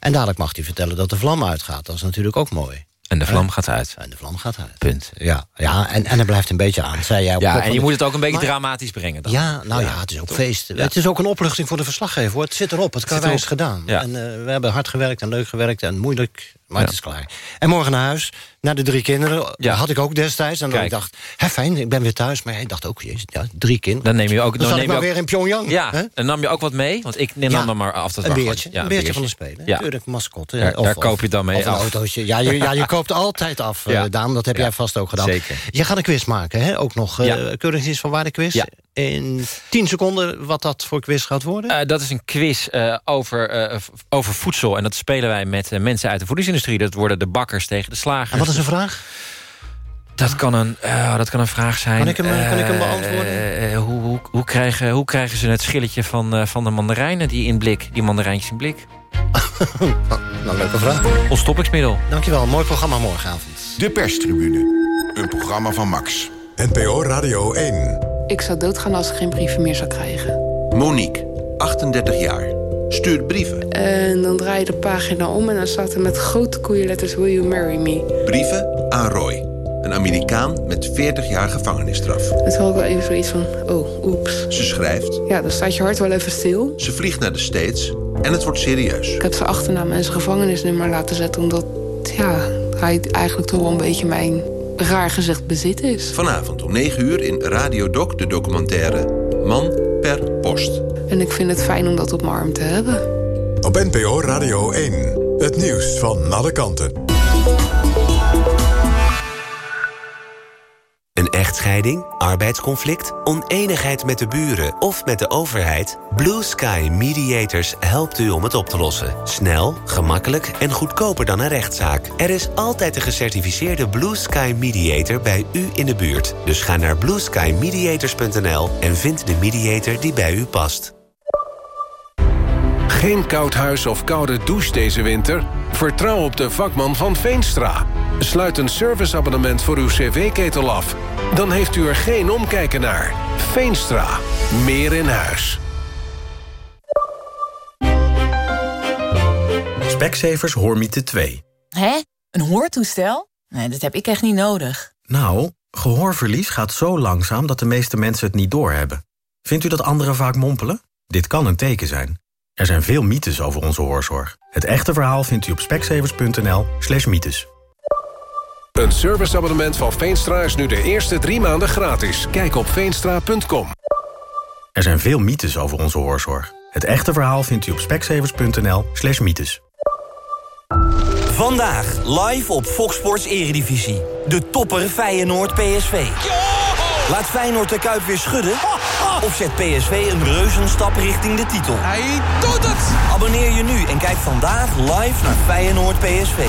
En dadelijk mag hij vertellen dat de vlam uitgaat. Dat is natuurlijk ook mooi. En de vlam ja. gaat uit. En de vlam gaat uit. Punt. Ja, ja en, en er blijft een beetje aan, zei jij. Op ja, en je moet het ook een beetje maar, dramatisch brengen dan. Ja, nou ja, ja het is ook toch? feest. Het is ook een opluchting voor de verslaggever. Hoor. Het zit erop, het kan is gedaan. En uh, we hebben hard gewerkt en leuk gewerkt en moeilijk, maar het is klaar. En morgen naar huis, naar de drie kinderen. Ja. had ik ook destijds. En dan ik dacht, hè, fijn, ik ben weer thuis. Maar ik dacht ook, jezus, ja, drie kinderen. Dan neem je ook... Dan, dan neem ik maar je ook, weer in Pyongyang. Ja, hè? en nam je ook wat mee? Want ik neem dan maar af. Dat een beertje, ja, een beertje van de Spelen. Natuurlijk, mascotte. Daar, of, daar koop je dan mee of een af. autootje. Ja, je, ja, je koopt altijd af, ja. Daan. Dat heb jij vast ook gedaan. Zeker. Je gaat een quiz maken, hè? Ook nog. Uh, Keuringsdienst van Waarde quiz. In tien seconden wat dat voor quiz gaat worden? Uh, dat is een quiz uh, over, uh, over voedsel. En dat spelen wij met mensen uit de voedingsindustrie. Dat worden de bakkers tegen de slagers. En wat is een vraag? Dat kan een, uh, dat kan een vraag zijn. Kan ik hem, uh, kan ik hem beantwoorden? Uh, hoe, hoe, hoe, krijgen, hoe krijgen ze het schilletje van, van de mandarijnen die in blik? Die mandarijntjes in blik? nou, leuke vraag. Ontstoppingsmiddel. Dankjewel, mooi programma morgenavond. De perstribune. Een programma van Max. NPO Radio 1. Ik zou doodgaan als ik geen brieven meer zou krijgen. Monique, 38 jaar. Stuurt brieven. En dan draai je de pagina om en dan staat er met grote koeienletters... Will you marry me? Brieven aan Roy. Een Amerikaan met 40 jaar gevangenisstraf. Het had wel even zoiets van, oh, oeps. Ze schrijft. Ja, dan staat je hart wel even stil. Ze vliegt naar de States en het wordt serieus. Ik heb zijn achternaam en zijn gevangenisnummer laten zetten... omdat, ja, hij eigenlijk toch wel een beetje mijn raar gezegd bezit is. Vanavond om 9 uur in Radio Doc de documentaire Man per Post. En ik vind het fijn om dat op mijn arm te hebben. Op NPO Radio 1. Het nieuws van alle kanten. Een echtscheiding, arbeidsconflict, oneenigheid met de buren of met de overheid? Blue Sky Mediators helpt u om het op te lossen. Snel, gemakkelijk en goedkoper dan een rechtszaak. Er is altijd een gecertificeerde Blue Sky Mediator bij u in de buurt. Dus ga naar blueskymediators.nl en vind de mediator die bij u past. Geen koud huis of koude douche deze winter? Vertrouw op de vakman van Veenstra. Sluit een serviceabonnement voor uw cv-ketel af. Dan heeft u er geen omkijken naar. Veenstra. Meer in huis. Specsavers Hoormiete 2. Hè? Een hoortoestel? Nee, dat heb ik echt niet nodig. Nou, gehoorverlies gaat zo langzaam dat de meeste mensen het niet doorhebben. Vindt u dat anderen vaak mompelen? Dit kan een teken zijn. Er zijn veel mythes over onze hoorzorg. Het echte verhaal vindt u op speksevers.nl slash mythes. Een serviceabonnement van Veenstra is nu de eerste drie maanden gratis. Kijk op veenstra.com. Er zijn veel mythes over onze hoorzorg. Het echte verhaal vindt u op speksevers.nl slash mythes. Vandaag live op Fox Sports Eredivisie. De topper Feyenoord PSV. Laat Feyenoord de Kuip weer schudden? Of zet PSV een reuzenstap richting de titel? Hij doet het! Abonneer je nu en kijk vandaag live naar Feyenoord PSV.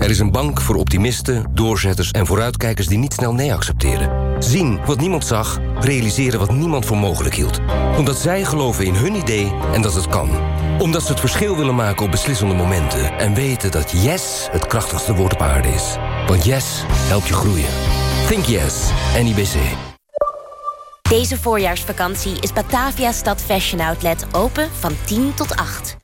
Er is een bank voor optimisten, doorzetters en vooruitkijkers die niet snel nee accepteren. Zien wat niemand zag, realiseren wat niemand voor mogelijk hield. Omdat zij geloven in hun idee en dat het kan. Omdat ze het verschil willen maken op beslissende momenten. En weten dat yes het krachtigste woord op aarde is. Want yes helpt je groeien. Think yes, NIBC. Deze voorjaarsvakantie is Batavia Stad Fashion Outlet open van 10 tot 8.